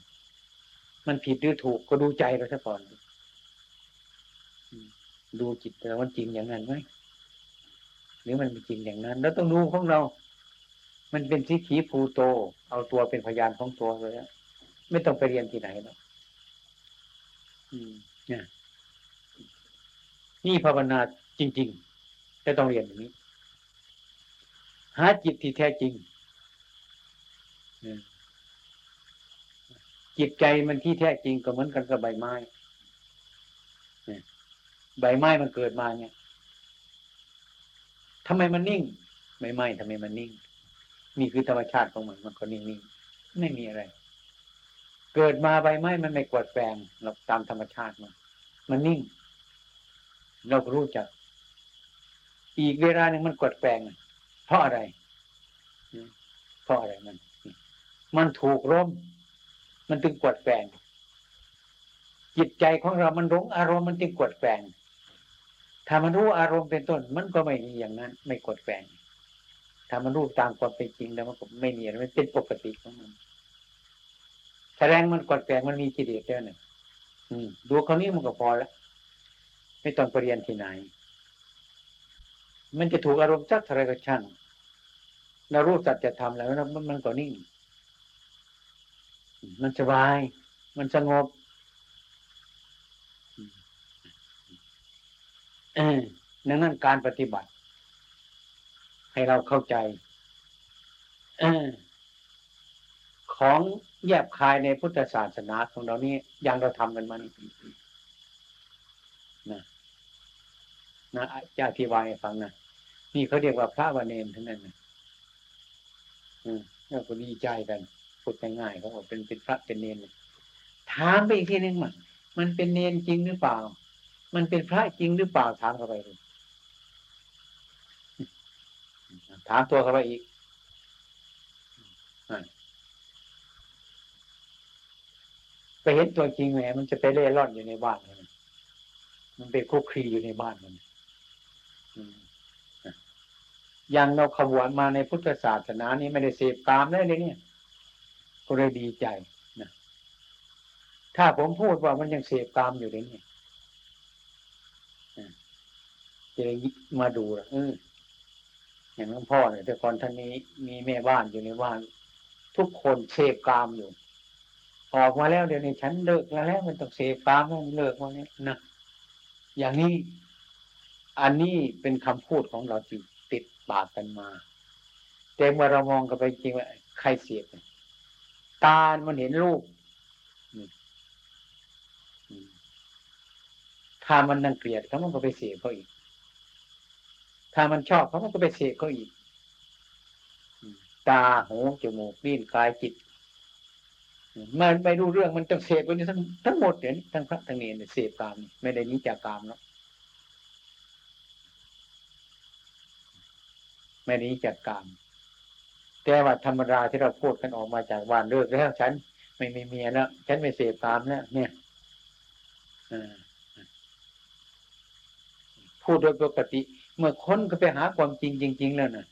มันผิดหรือถูกก็ดูใจเราซะก่อนดูจิตเรามันจริงอย่างนั้นไหมหรือมันเป็นจริงอย่างนั้น แล้วต้องดูของเรา มันเป็นสิขีภูโต เอาตัวเป็นพยานของตัวเลยไม่ต้องไปเรียนที่ไหนหรอกนี่ภาวนา จริงๆจะต้องเรียนอย่างนี้ หาจิตที่แท้จริงจิตใจมันที่แท้จริงก็เหมือนกันกับใบไม้เนี่ยใบไม้มันเกิดมาเนี่ยทำไมมันนิ่งใบไม้ทำไมมันนิ่ง นี่คือธรรมชาติของมันมันก็นิ่งๆไม่มีอะไร เกิดมาใบไม้มันไม่กวดแปลงเราตามธรรมชาติมันมันนิ่ง เรารู้จัก อีกเวลาหนึ่งมันกดแปลงเพราะอะไรเพราะอะไรมัน มันถูกร่มมันจึงกดแปลงจิตใจของเรามันหลงอารมณ์มันจึงกดแปลงถ้ามันรู้อารมณ์เป็นต้น มันก็ไม่มีอย่างนั้น ไม่กดแปลงถ้ามันรู้ตามความเป็นจริงแล้วมันก็ไม่มีอะไรมันเป็นปกติของมันแสดงมันกดแปลงมันมีกิเลสแล้วเนี่ยดูเขาวนี้มันก็พอแล้วไม่ต้องไปเรียนที่ไหน มันจะถูกอารมณ์สักเท่าไรก็ช่างเรารู้สัจธรรมแล้วมันมันก็นิ่ง มันสบาย มันสงบดังนั้นการปฏิบัติ ให้เราเข้าใจอของแยบคายในพุทธศาสนาของเรานี่ยังเราทำกันมานี่นะนะจะอธิบายให้ฟังนะ นี่เขาเรียกว่าพระวเนมทั้งนั้นนะอืมแล้วก็ดีใจกันพูดง่ายๆเขาบอกเป็นเป็นพระเป็นเนนถามไปอีกทีนึงมันมันเป็นเนนจริงหรือเปล่า มันเป็นพระจริงหรือเปล่าถามเข้าไปเลยถามตัวเข้าไปอีกไปเห็นตัวจริงแหมมันจะไปเล่ร่อนอยู่ในบ้านมันมันไปคุกคีอยู่ในบ้านมัน อย่างเราขบวนมาในพุทธศาสนานี้ไม่ได้เสพกามได้เลยเนี่ย ก็เลยดีใจนะถ้าผมพูดว่ามันยังเสพกามอยู่เลยเนี่ยจะมาดูละเอออย่างหลวงพ่อเนี่ยแต่ก่อนท่านนี้มีแม่บ้านอยู่ในบ้าน ทุกคนเสพกามอยู่ ออกมาแล้วเดี๋ยวนี้ฉันเลิกแล้วแล้วมันต้องเสพกามมันเลิกวันนี้นะอย่างนี้ อันนี้เป็นคำพูดของเราจริง ปากกันมา แต่เมื่อเรามองกันไปจริงว่าใครเสียบตา มันเห็นรูปถ้ามันนังเกลียดเขามันก็ไปเสียเขาอีก ถ้ามันชอบเขามันก็ไปเสียเขาอีก ตาหูจมูกลิ้นกายจิต มันไม่รู้เรื่องมันต้องเสพกันทั้งทั้งหมดเดี๋ยวนี้ทั้งพระทั้งเนรเสพกามไม่ได้นิจากามแล้ว ไม่นี้จากกรรมแต่ว่าธรรมดาที่เราพูดกันออกมาจากบ้านเลิกแล้วฉันไม่มีเมียแล้วฉันไม่เสพกามแล้วเนี่ยพูดโดยปกติ เมื่อคนก็ไปหาความจริงจริง ๆ แล้วนะ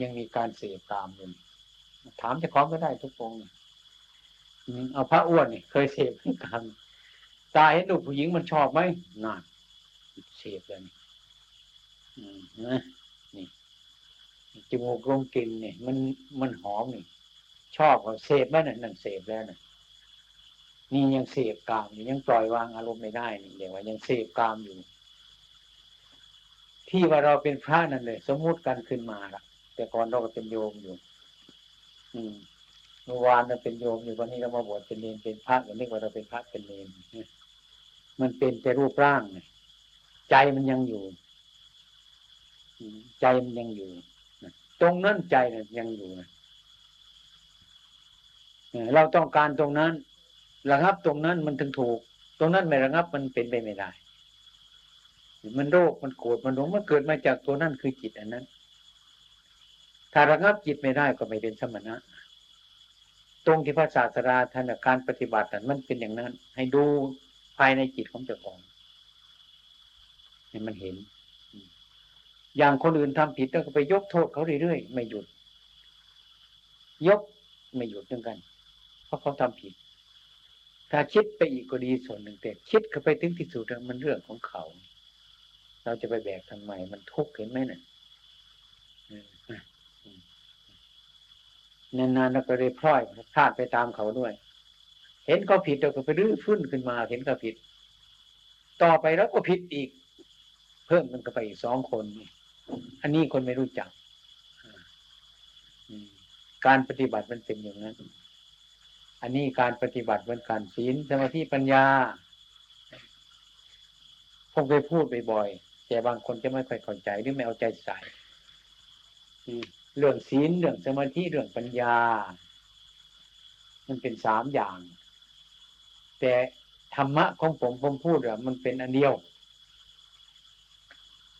ยังมีการเสพกามอยู่ถามจะคล้องก็ได้ทุกองเอาพระอ้วนนี่เคยเสพกามตาเห็นลูกผู้หญิงมันชอบไหมน่าเสพเลยนะ จมูกลงกลิ่นเนี่ย มันมันหอมนี่ชอบเขาเสพบ้านนั่นเสพแล้วน่ะ นี่ยังเสพกามอยู่ยังปล่อยวางอารมณ์ไม่ได้นี่เดี๋ยวว่ายังเสพกามอยู่ ที่ว่าเราเป็นพระนั่นเลย สมมุติกันขึ้นมาละแต่ก่อนเราก็เป็นโยมอยู่ อืมเมื่อวานเราเป็นโยมอยู่วันนี้เรามาบวชเป็นเนรเป็นพระอย่างนี้ว่าเราเป็นพระเป็นเนรมันเป็นแต่รูปร่างไงใจมันยังอยู่ ใจมันยังอยู่ ตรงนั้นใจเนี่ยยังอยู่นะเราต้องการตรงนั้นระงับตรงนั้นมันถึงถูก ตรงนั้นไม่ระงับมันเป็นไปไม่ได้ มันโรคมันโกรธมันหลงมันเกิดมาจากตัวนั้นคือจิตอันนั้น ถ้าระงับจิตไม่ได้ก็ไม่เป็นสมณะ ตรงที่พระศาสดาท่านการปฏิบัตินั้นมันเป็นอย่างนั้น ให้ดูภายในจิตของเจ้าของให้มันเห็น อย่างคนอื่นทำผิดแล้วก็ไปยกโทษเขาเรื่อยๆไม่หยุด ยกไม่หยุดเหมือนกัน เพราะเขาทำผิด ถ้าคิดไปอีกก็ดีส่วนหนึ่งแต่คิดเข้าไปถึงที่สุดมันเรื่องของเขา เราจะไปแบกทำไมมันทุกข์เห็นไหมเนี่ยนานๆเราก็เลยพลอยพลาดไปตามเขาด้วย เห็นเขาผิดเราก็ไปรื้อฟื้นขึ้นมา เห็นเขาผิด ต่อไปแล้วก็ผิดอีก เพิ่มมันก็ไปอีกสองคน อันนี้คนไม่รู้จักการปฏิบัติมันเป็นอย่างนั้น อันนี้การปฏิบัติเป็นการศีลสมาธิปัญญาผมเคยพูดบ่อยๆแต่บางคนจะไม่ค่อยเข้าใจหรือไม่เอาใจใส่เรื่องศีลเรื่องสมาธิเรื่องปัญญา มันเป็นสามอย่าง แต่ธรรมะของผมผมพูดอะมันเป็นอันเดียว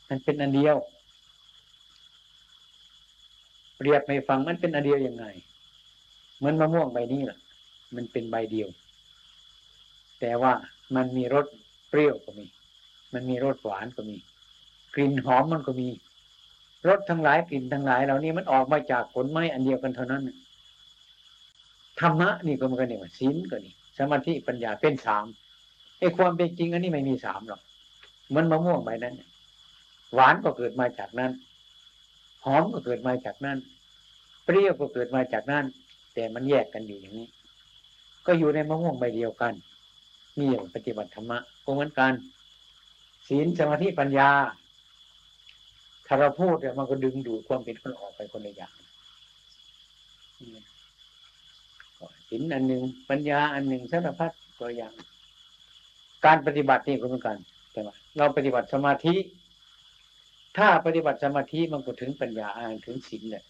มันเป็นอันเดียว เปรียบให้ฟังมันเป็นอันเดียวยังไง เหมือนมะม่วงใบนี้แหละมันเป็นใบเดียว แต่ว่ามันมีรสเปรี้ยวก็มี มันมีรสหวานก็มี กลิ่นหอมมันก็มีรสทั้งหลายกลิ่นทั้งหลายเหล่านี้มันออกมาจากผลไม้อันเดียวกันเท่านั้นธรรมะนี่ก็มันก็เนี่ยศีลก็นี่ สมาธิปัญญาเป็นสามไอ้ความเป็นจริงอันนี้ไม่มีสามหรอกเหมือนมะม่วงใบนั้น หวานก็เกิดมาจากนั้น หอมก็เกิดมาจากนั้นเปรี้ยวก็เกิดมาจากนั้นแต่มันแยกกันอยู่อย่างนี้ ก็อยู่ในมะม่วงใบเดียวกันมีอย่างปฏิบัติธรรมะก็เหมือนกัน ศีลสมาธิปัญญาถ้าเราพูดเนี่ยมันก็ดึงดูดความเป็นคนออกไปคนละอย่างศีลอันหนึ่งปัญญาอันหนึ่งสารพัดตัวอย่าง การปฏิบัตินี่ก็เหมือนกันใช่ไหมเราปฏิบัติสมาธิ ถ้าปฏิบัติสมาธิมันก็ถึงปัญญาอ่านถึงศีลเลย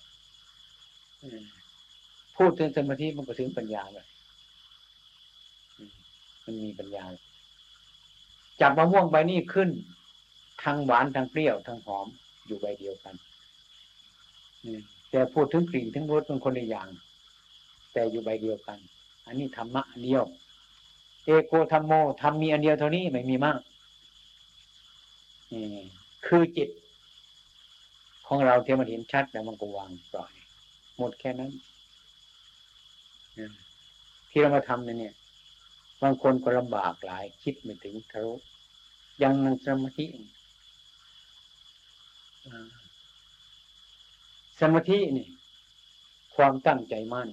พูดถึงสมาธิมันก็ถึงปัญญาเลยมันมีปัญญา จับมะม่วงใบนี้ขึ้นทางหวานทางเปรี้ยวทางหอมอยู่ใบเดียวกันแต่พูดถึงกลิ่นถึงรสเป็นคนละอย่าง แต่อยู่ใบเดียวกัน อันนี้ธรรมะเดียว เอโกธรรมโมทำมีอันเดียวเท่านี้ไม่มีมากคือจิต ของเราเที่มันเห็นชัดแล้วมันก็วางปล่อย หมดแค่นั้นที่เรามาทำเนี่ยบางคนก็ลำบากหลาย คิดไม่ถึงทะลุยังนั่งสมาธิสมาธินี่ ความตั้งใจมั่น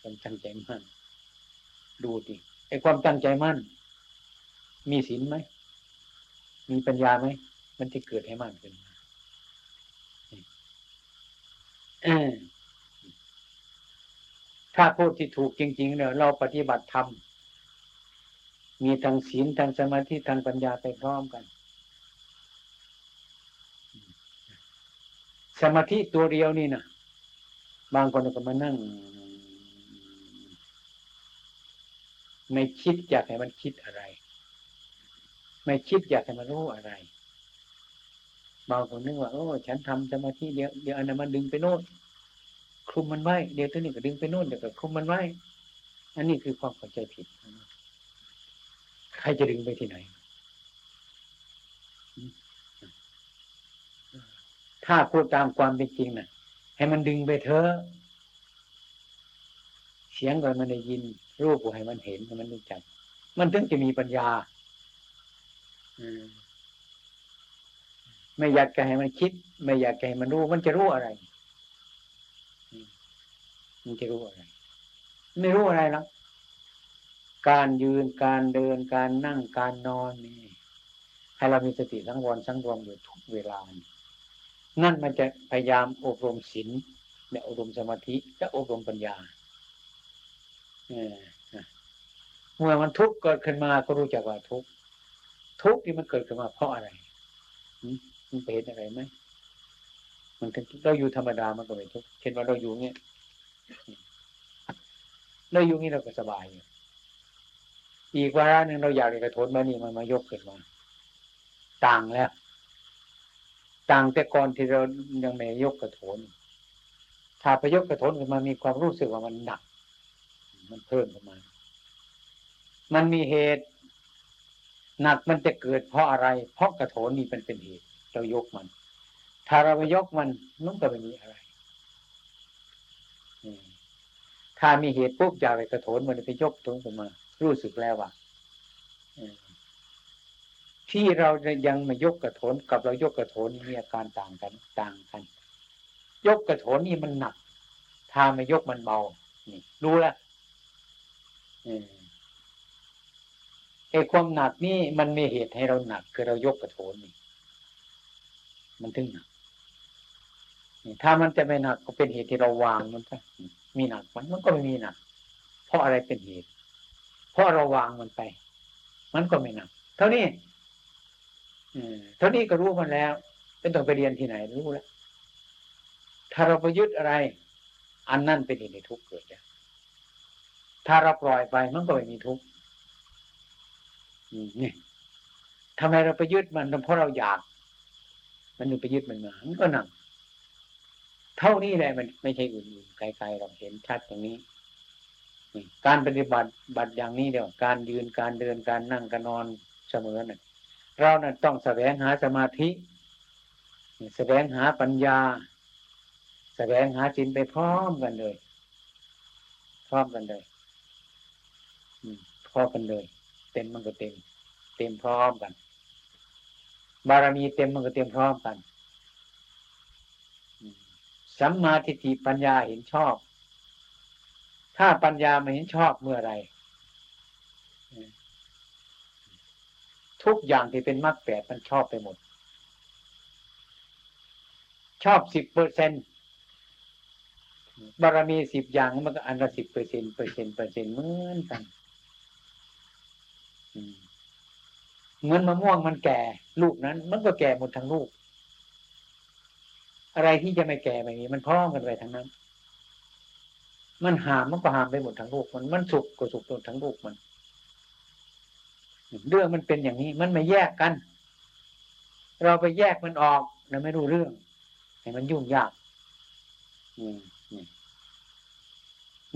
ความตั้งใจมั่น ดูดิไอ้ความตั้งใจมั่น มีศีลไหม มีปัญญาไหมมันจะเกิดให้มั่นขึ้นมาถ้าพูดที่ถูกจริง ๆ เนี่ย เราปฏิบัติธรรมมีทั้งศีลทั้งสมาธิทั้งปัญญาไปพร้อมกัน สมาธิตัวเดียวนี่นะบางคนก็มานั่ง ไม่คิดอยากให้มันคิดอะไร ไม่คิดอยากให้มันรู้อะไรบางคนนึกว่าโอ้ฉันทำสมาธิเดี๋ยวเดี๋ยวอันนั้นมันดึงไปโน่นคลุมมันไว้เดี๋ยวตัวนี้ก็ดึงไปโน่นเดี๋ยวก็คลุมมันไว้ อันนี้คือความเข้าใจผิด ใครจะดึงไปที่ไหน ถ้าพูดตามความเป็นจริงนะ่ะ ให้มันดึงไปเถอะเสียงก็มันได้ยิน รูปก็ให้มันเห็นให้มันรู้จัก มันถึงจะมีปัญญา ไม่อยากจะให้มันคิด ไม่อยากให้มันรู้ มันจะรู้อะไร มันจะรู้อะไร ไม่รู้อะไรหรอกการยืนการเดินการนั่งการนอนนี่ให้เรามีสติทั้งวันทั้งรวมอยู่ทุกเวลา นั่นมันจะพยายามอบรมศีลและอบรมสมาธิและอบรมปัญญาเมื่อมันทุกข์เกิดขึ้นมาก็รู้จักว่าทุกข์ ทุกข์ที่มันเกิดขึ้นมาเพราะอะไรมันเป็นอะไรไหมมันเราอยู่ธรรมดามันก็ไม่ทุกข์เช่นว่าเราอยู่เนี้ยเราอยู่นี้เราก็สบายอยู่อีกวาระหนึ่งเราอยากกระโถนมานี่มันมายกขึ้นมา ต่างแล้ว ต่างแต่ก่อนที่เรายังไม่ยกกระโถนถ้าไปยกกระโถนขึ้นมามีความรู้สึกว่ามันหนัก มันเพิ่มขึ้นมา มันมีเหตุ หนักมันจะเกิดเพราะอะไร เพราะกระโถนนี่เป็นเป็นเหตุ เรายกมัน ถ้าเราไปยกมันมันก็ไม่มีอะไรถ้ามีเหตุปุ๊บอย่าไปกระโถนมันไปยกตรงขึ้นมา รู้สึกแล้วว่าที่เรายังม่ยกกระโถนกับเรายกกระโถนมีอาการต่างกัน ต่างกัน ยกกระโถนนี่มันหนัก ถ้าไม่ยกมันเบา นี่ รู้แล้วอืม ไอ้ความหนักนี่มันมีเหตุให้เราหนัก คือเรายกกระโถนนี่ มันถึงหนักถ้ามันจะไม่หนักก็เป็นเหตุที่เราวางมันไปมีหนักมันมันก็ไม่มีหนัก เพราะอะไรเป็นเหตุ เพราะเราวางมันไป มันก็ไม่หนัก เท่านี้เท่านี้ก็รู้มันแล้ว เป็นต้องไปเรียนที่ไหนรู้แล้ว ถ้าเราไปยึดอะไร อันนั่นเป็นเหตุในทุกข์เกิดแล้วถ้าเราปล่อยไปมันก็ไม่มีทุกข์ นี่ทำไมเราไปยึดมันเพราะเราอยาก มันถึงไปยึดมันมามันก็หนักเท่านี้แหละมันไม่ใช่อื่นๆไกลๆเราเห็นชัดอย่างนี้การปฏิบัติบัติอย่างนี้เดียวการยืนการเดินการนั่งการนอนเสมอน่ะเรานั้นต้องแสวงหาสมาธิแสวงหาปัญญา แสวงหาจินไปพร้อมกันเลย พร้อมกันเลยพร้อมกันเลย เต็มมันก็เต็ม เต็มพร้อมกัน บารมีเต็มมันก็เต็มพร้อมกันสัมมาทิฏฐิปัญญาเห็นชอบ ถ้าปัญญาไม่เห็นชอบเมื่อไรทุกอย่างที่เป็นมรรคแปดมันชอบไปหมด ชอบสิบเปอร์เซ็นบารมีสิบอย่างมันก็อันละสิบเปอร์เซ็นเปอร์เซ็นเปอร์เซ็นเหมือนกัน เหมือนมะม่วงมันแก่ลูกนั้น มันก็แก่หมดทั้งลูก อะไรที่จะไม่แก่ไม่มีมันพร้อมกันไปทั้งนั้น มันหามมันก็หามไปหมดทั้งลูกมันมันสุกก็สุกหมดทั้งลูกมันเรื่องมันเป็นอย่างนี้ มันไม่แยกกัน เราไปแยกมันออกเราไม่รู้เรื่องให้มันยุ่งยาก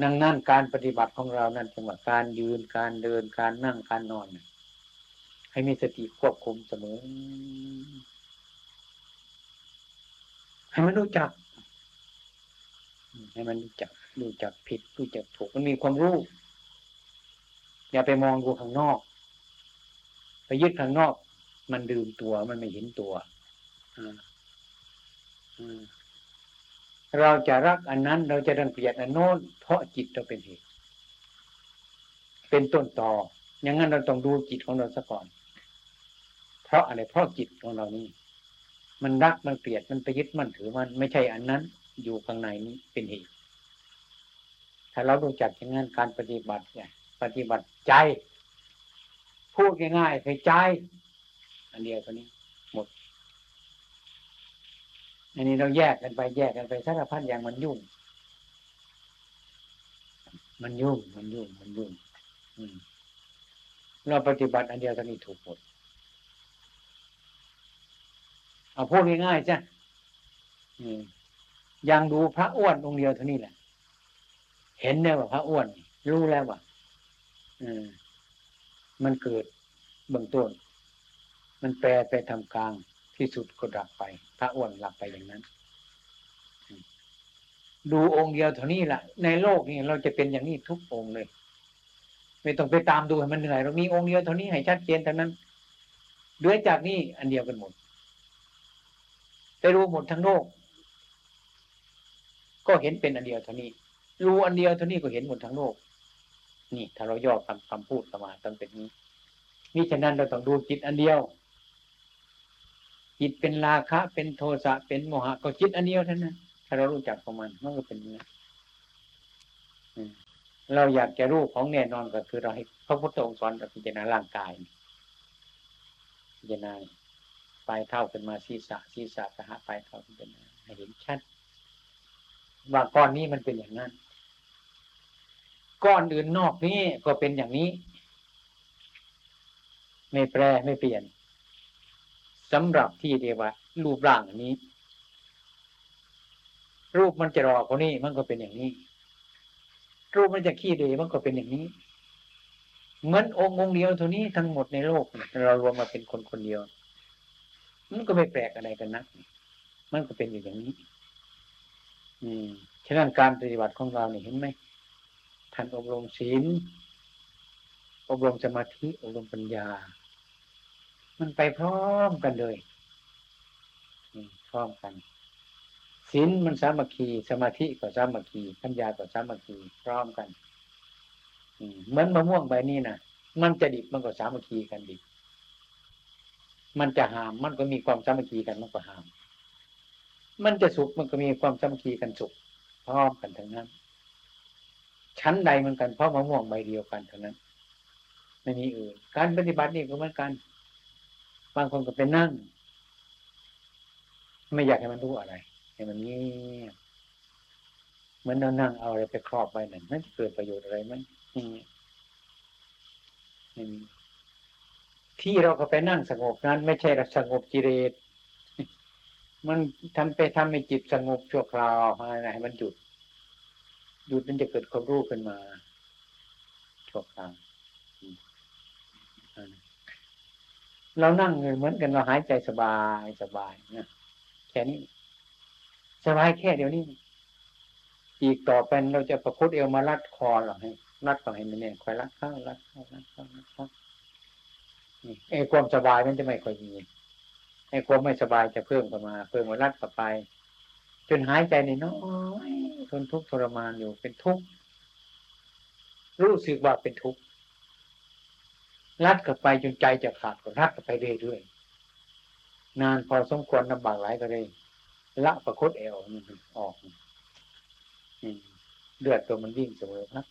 นั่งนั่นการปฏิบัติของเรานั่นจังหวะการยืนการเดินการนั่งการนอน ให้มีสติควบคุมเสมอ ให้มันรู้จัก ให้มันรู้จักรู้จักผิดรู้จักถูกมันมีความรู้ อย่าไปมองดูข้างนอก ไปยึดข้างนอก มันดืมตัวมันไม่เห็นตัว เราจะรักอันนั้น เราจะดังเกลียดอันโน้น เพราะจิตเราเป็นเหตุเป็นต้นต่ออย่างนั้นเราต้องดูจิตของเราซะก่อน เพราะอะไรเพราะจิตของเรานี่มันรักมันเกลียดมันไปยึดมันถือมันไม่ใช่อันนั้นอยู่ข้างในนี้เป็นเหตุ ถ้าเราดูจักอย่างนั้นการปฏิบัติเนี่ยปฏิบัติใจพูดง่ายๆคือใจ อันเดียวตัวนี้หมด อันนี้เราแยกกันไปแยกกันไปสารพัดอย่างมันยุ่ง มันยุ่งมันยุ่งมันยุ่งเราปฏิบัติอันเดียวตัวนี้ถูกหมดเอาพูดง่ายๆจ้ะยังดูพระอ้วนองค์เดียวเท่านี้แหละ เห็นแล้วว่าพระอ้วน รู้แล้วว่าอมมันเกิดเบื้องต้น มันแปรไปทำกลางที่สุดก็ดับไป ระอ้วนหลับไปอย่างนั้น ดูองค์เดียวเท่านี้แหละในโลกนี้เราจะเป็นอย่างนี้ทุกองค์เลย ไม่ต้องไปตามดูให้มันเหนื่อยเรามีองค์เดียวเท่านี้ให้ชัดเจนเท่านั้นด้วยจากนี้อันเดียวกันหมดไปรู้หมดทั้งโลก ก็เห็นเป็นอันเดียวเท่านี้ รู้อันเดียวเท่านี้ก็เห็นหมดทั้งโลก นี่ถ้าเราย่อคำคำพูดประมาต้องเป็นนี้มิฉะนั้นเราต้องดูจิตอันเดียว จิตเป็นราคะ เป็นโทสะเป็นโมหะก็จิตอันเดียวเท่านั้นถ้าเรารู้จักของมันมันก็เป็นนี้เราอยากจะรู้ของแน่นอนก็คือเราให้พระพุทธองค์สอนเราพิจารณาร่างกายพิจารณาปลายเท่าขึ้นมาศีรษะศีรษะกระหะปลายเท่าพิจารณาให้เห็นชัดว่าก้อนนี้มันเป็นอย่างนั้น ก้อนอื่นนอกนี้ก็เป็นอย่างนี้ ไม่แปรไม่เปลี่ยน สำหรับที่เดียวว่า รูปร่างอันนี้ รูปมันจะรอคนนี้มันก็เป็นอย่างนี้ รูปมันจะขี้เดมันก็เป็นอย่างนี้ เหมือนองค์องค์เดียวเท่านี้ทั้งหมดในโลก เรารวมมาเป็นคนคนเดียว มันก็ไม่แปลกอะไรกันนักมันก็เป็นอยู่อย่างนี้ อืมฉะนั้นการปฏิบัติของเราเนี่ยเห็นไหมท่านอบรมศีล อบรมสมาธิ อบรมปัญญา มันไปพร้อมกันเลยพร้อมกันศีลมันสามัคคีสมาธิก็สามัคคีปัญญาก็สามัคคีพร้อมกันเหมือนมะม่วงใบนี้นะมันจะดิบมันก็สามัคคีกันดิบมันจะหามมันก็มีความสามัคคีกันมันก็หาม มันจะสุกมันก็มีความสามัคคีกันสุกพร้อมกันทั้งนั้น ชั้นใดเหมือนกันเพราะมะม่วงใบเดียวกันเท่านั้นไม่มีอื่น การปฏิบัตินี่ก็เหมือนกัน บางคนก็ไปนั่ง ไม่อยากให้มันรู้อะไร ให้มันเงียบเหมือนเรานั่งเอาอะไรไปครอบไว้นั่นมันจะเกิดประโยชน์อะไรไหมที่เราก็ไปนั่งสงบนั้น ไม่ใช่เราสงบกิเลสมันทำไปทำให้จิตสงบชั่วคราวอะไรให้มันหยุดหยุดมันจะเกิดความรู้ขึ้นมาชั่วคราว เรานั่งเหมือนกันเราหายใจสบายสบายนะแค่นี้ สบายแค่เดียวนี้ อีกต่อไปเราจะประคุดเอวมารัดคอหรอให้รัดต่อให้มันเนี่ยคอยรัดเข้ารัดเข้ารัดเข้ารัดเข้านี่ไอ้ความสบายมันจะไม่ค่อยมีไอ้ความไม่สบายจะเพิ่มขึ้นมา เพิ่มมารัดต่อไป จนหายใจในน้อยทนทุกข์ทรมานอยู่เป็นทุกข์รู้สึกว่าเป็นทุกข์ รัดกับไปจนใจจะขาดก็รัดกับไปเรื่อยๆนานพอสมควรลำบากหลายก็เลยละประคตเอวมันออกเลือดตัวมันวิ่งเสมอครับ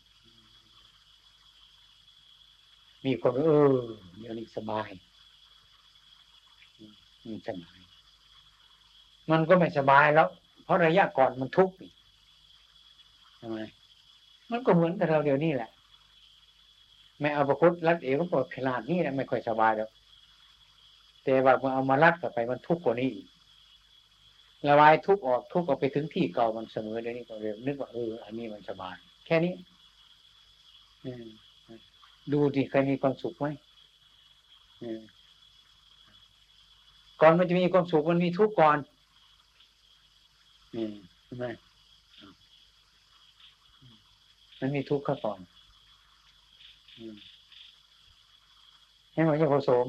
มีคนเออเดี๋ยวนี้สบายมันสบาย มันก็ไม่สบายแล้ว เพราะระยะก่อนมันทุกข์ทำไมมันก็เหมือนกับเราเดี๋ยวนี้แหละ ไม่เอาประคุดรัดเอวก็ปวดขนาดนี้นะไม่ค่อยสบายแล้วแต่ว่าเมื่อเอามารัดกลับไปมันทุกข์กว่านี้อีกระบายทุกข์ออกทุกข์ออกไปถึงที่เก่ามันเสมอเดี๋ยวนี้ก็เรียนึกว่าเอออันนี้มันสบาย แค่นี้ดูดิใครมีความสุขไหมก่อนมันจะมีความสุขมันมีทุกข์ก่อนนี่ใช่ไหมมันมีทุกข์ข้าก่อน ให้มันจะผสม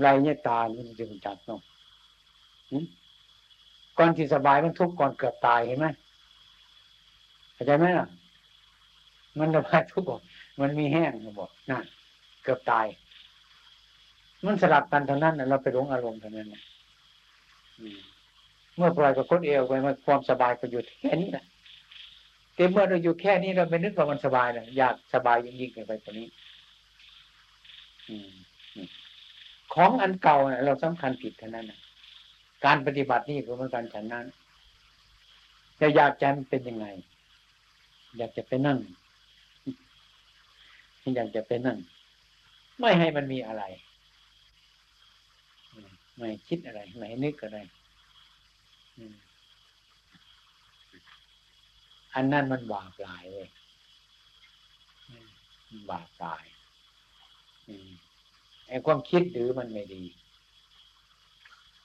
ไรเนี่ยตานี่มันจึงจัดเนาะก่อนที่สบายมันทุกข์ก่อนเกือบตายเห็นไหมเข้าใจไหมล่ะ มันระบายทุกข์มันมีแห้งบอกนั่นเกือบตาย มันสลับกันเท่านั้นเราไปหลงอารมณ์เท่านั้นเมื่อปล่อยกับคนเอวไปมันความสบายก็อยู่แค่นี้แหละ แต่เมื่อเราอยู่แค่นี้เราไม่นึกว่ามันสบายนะอยากสบายยิ่งยิ่งไปกว่านี้ของอันเก่าเราสำคัญผิดเท่านั้นนะการปฏิบัตินี่คือมันการฉันนั้นจะอยากจะเป็นยังไง อยากจะไปนั่งอยากจะไปนั่ง ไม่ให้มันมีอะไร ไม่คิดอะไร ไม่นึกอะไรอั อันนั้นมันบาปหลายเลยบาปหลายไอ้ความคิดหรือมันไม่ดี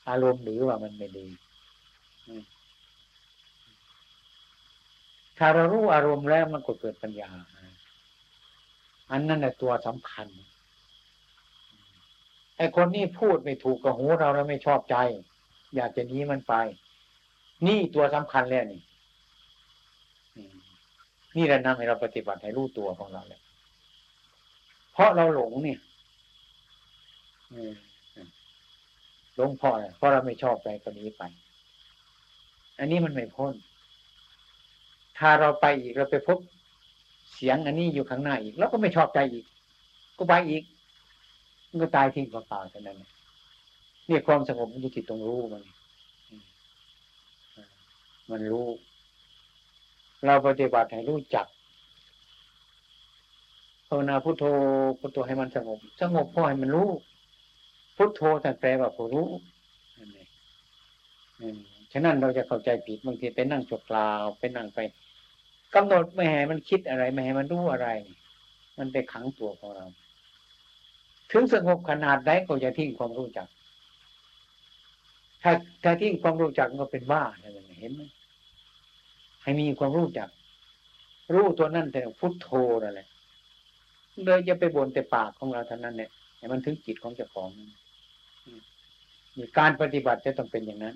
อารมณ์หรือว่ามันไม่ดีถ้าเรารู้อารมณ์แล้วมันก็เกิดปัญญา อันนั้นแหละตัวสำคัญไอ้คนนี้พูดไม่ถูกกับหูเราแล้วไม่ชอบใจ อยากจะหนีมันไป นี่ตัวสำคัญแล้วนี่ นี่แหละนำให้เราปฏิบัติให้รู้ตัวของเราเลยเพราะเราหลงเนี่ยหลงพ่อเพราะเราไม่ชอบใจคนนี้ไป อันนี้มันไม่พ้น ถ้าเราไปอีกเราไปพบเสียงอันนี้อยู่ข้างหน้าอีกเราก็ไม่ชอบใจอีก ก็ไปอีกมันก็ตายทิ้งเปล่าๆเท่านั้นนี่ความสงบมันอยู่ที่ตรงรู้มันมันรู้ เราปฏิบัติให้รู้จักภาวนาพุทโธพุทโธให้มันสงบ สงบพอให้มันรู้ พุทโธท่แปลว่าผู้รู้ฉะนั้นเราจะเข้าใจผิดบางทีไปนั่งจดกล่าวไปนั่งไปกำหนดไม่ให้มันคิดอะไรไม่ให้มันรู้อะไร มันไปขังตัวของเรา ถึงสงบขนาดใดก็จะทิ้งความรู้จัก ถ้าถ้าทิ้งความรู้จักก็เป็นบ้าอะไรเห็นไหม ให้มีความรู้จัก รู้ตัวนั่นแต่พุทโธนั่นแหละเลยจะไปบ่นแต่ปากของเราเท่านั้นเนี่ยให้มันถึงจิตของเจ้าของมีการปฏิบัติจะต้องเป็นอย่างนั้น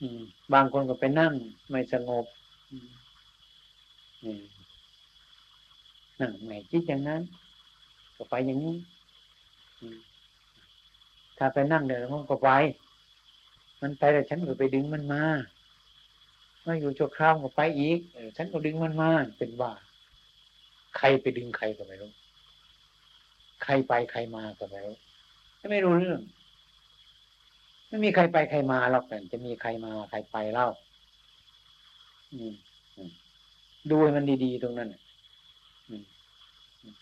อืม บางคนก็ไปนั่ง ไม่สงบนั่งไม่คิดอย่างนั้น ก็ไปอย่างนี้ถ้าไปนั่งเดี๋ยวมันก็ไป มันไปแล้วฉันก็ไปดึงมันมา มาอยู่ชั่วคราวก็ไปอีกฉันก็ดึงมันมาเป็นว่า ใครไปดึงใครก็ไม่รู้ ใครไปใครมาก็ไม่รู้ไม่รู้เรื่องไม่มีใครไปใครมาหรอกแต่จะมีใครมาใครไปเล่าดูให้มันดีๆตรงนั้นน่ะอืมอืม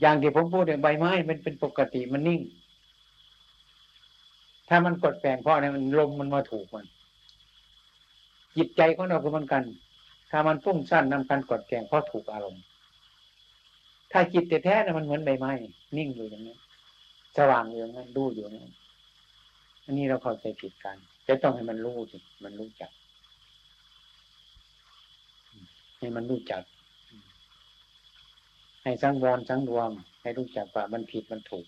อย่างที่ผมพูดเนี่ยใบไม้มันเป็นปกติมันนิ่ง ถ้ามันกดแปลงเพราะอะไรมันลมมันมาถูกมัน จิตใจของเราก็เหมือนกัน ถ้ามันฟุ้งซ่านนำการกดแกงเพราะถูกอารมณ์ ถ้าจิตแท้ๆนะมันเหมือนใบไม้นิ่งอยู่อย่างนั้นสว่างอยู่อย่างนั้นดูอยู่อย่างนั้นอันนี้เราเข้าใจผิดกันจะต้องให้มันรู้สิมันรู้จัก ให้มันรู้จัก ให้สังวรสังรวม ให้รู้จักว่ามันผิดมันถูก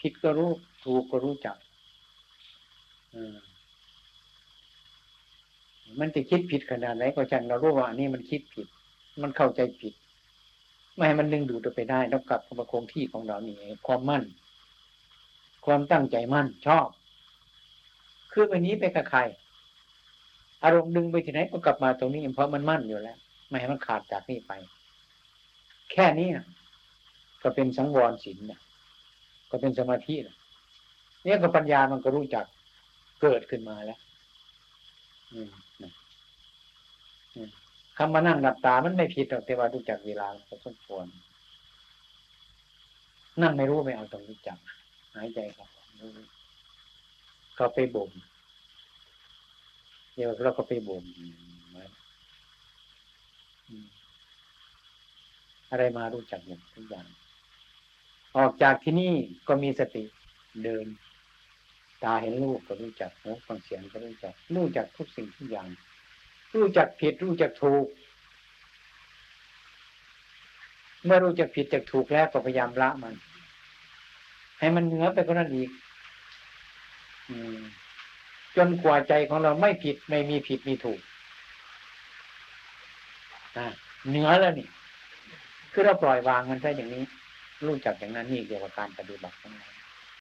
ผิดก็รู้ถูกก็รู้จัก อืม มันจะคิดผิดขนาดไหนก็ช่างเรารู้ว่าอันนี่มันคิดผิด มันเข้าใจผิด ไม่ให้มันดึงดูดไปได้ต้องกลับมาคงที่ของเรานี่ความมั่น ความตั้งใจมั่นชอบ คือไปนี้ไปกับใคร อารมณ์ดึงไปที่ไหนก็กลับมาตรงนี้เพราะมันมั่นอยู่แล้ว ไม่ให้มันขาดจากนี่ไป แค่นี้นะก็เป็นสังวรศีลนะก็เป็นสมาธินะเนี่ยก็ปัญญามันก็รู้จักเกิดขึ้นมาแล้ว อืม คำมานั่งหลับตา มันไม่ผิดหรอกแต่ว่ารู้จักเวลาพอสมควร นั่งไม่รู้ไม่เอาต้องรู้จัก หายใจครับเขาไปบ่มเดี๋ยวเราก็ไปบ่มไว้อืมอะไรมารู้จักหมดทุกอย่าง ออกจากที่นี่ก็มีสติเดิน ตาเห็นรูปก็รู้จักหูฟังเสียงก็รู้จัก รู้จักทุกสิ่งทุกอย่าง รู้จักผิดรู้จักถูก เมื่อรู้จักผิดจักถูกแล้วก็พยายามละมัน ให้มันเหนือไปกว่านั้นอีกจนกว่าใจของเราไม่ผิดไม่มีผิดมีถูกเหนือแล้วนี่ คือเราปล่อยวางมันได้อย่างนี้ รู้จักอย่างนั้นนี่เกี่ยวกับการปฏิบัติของเรา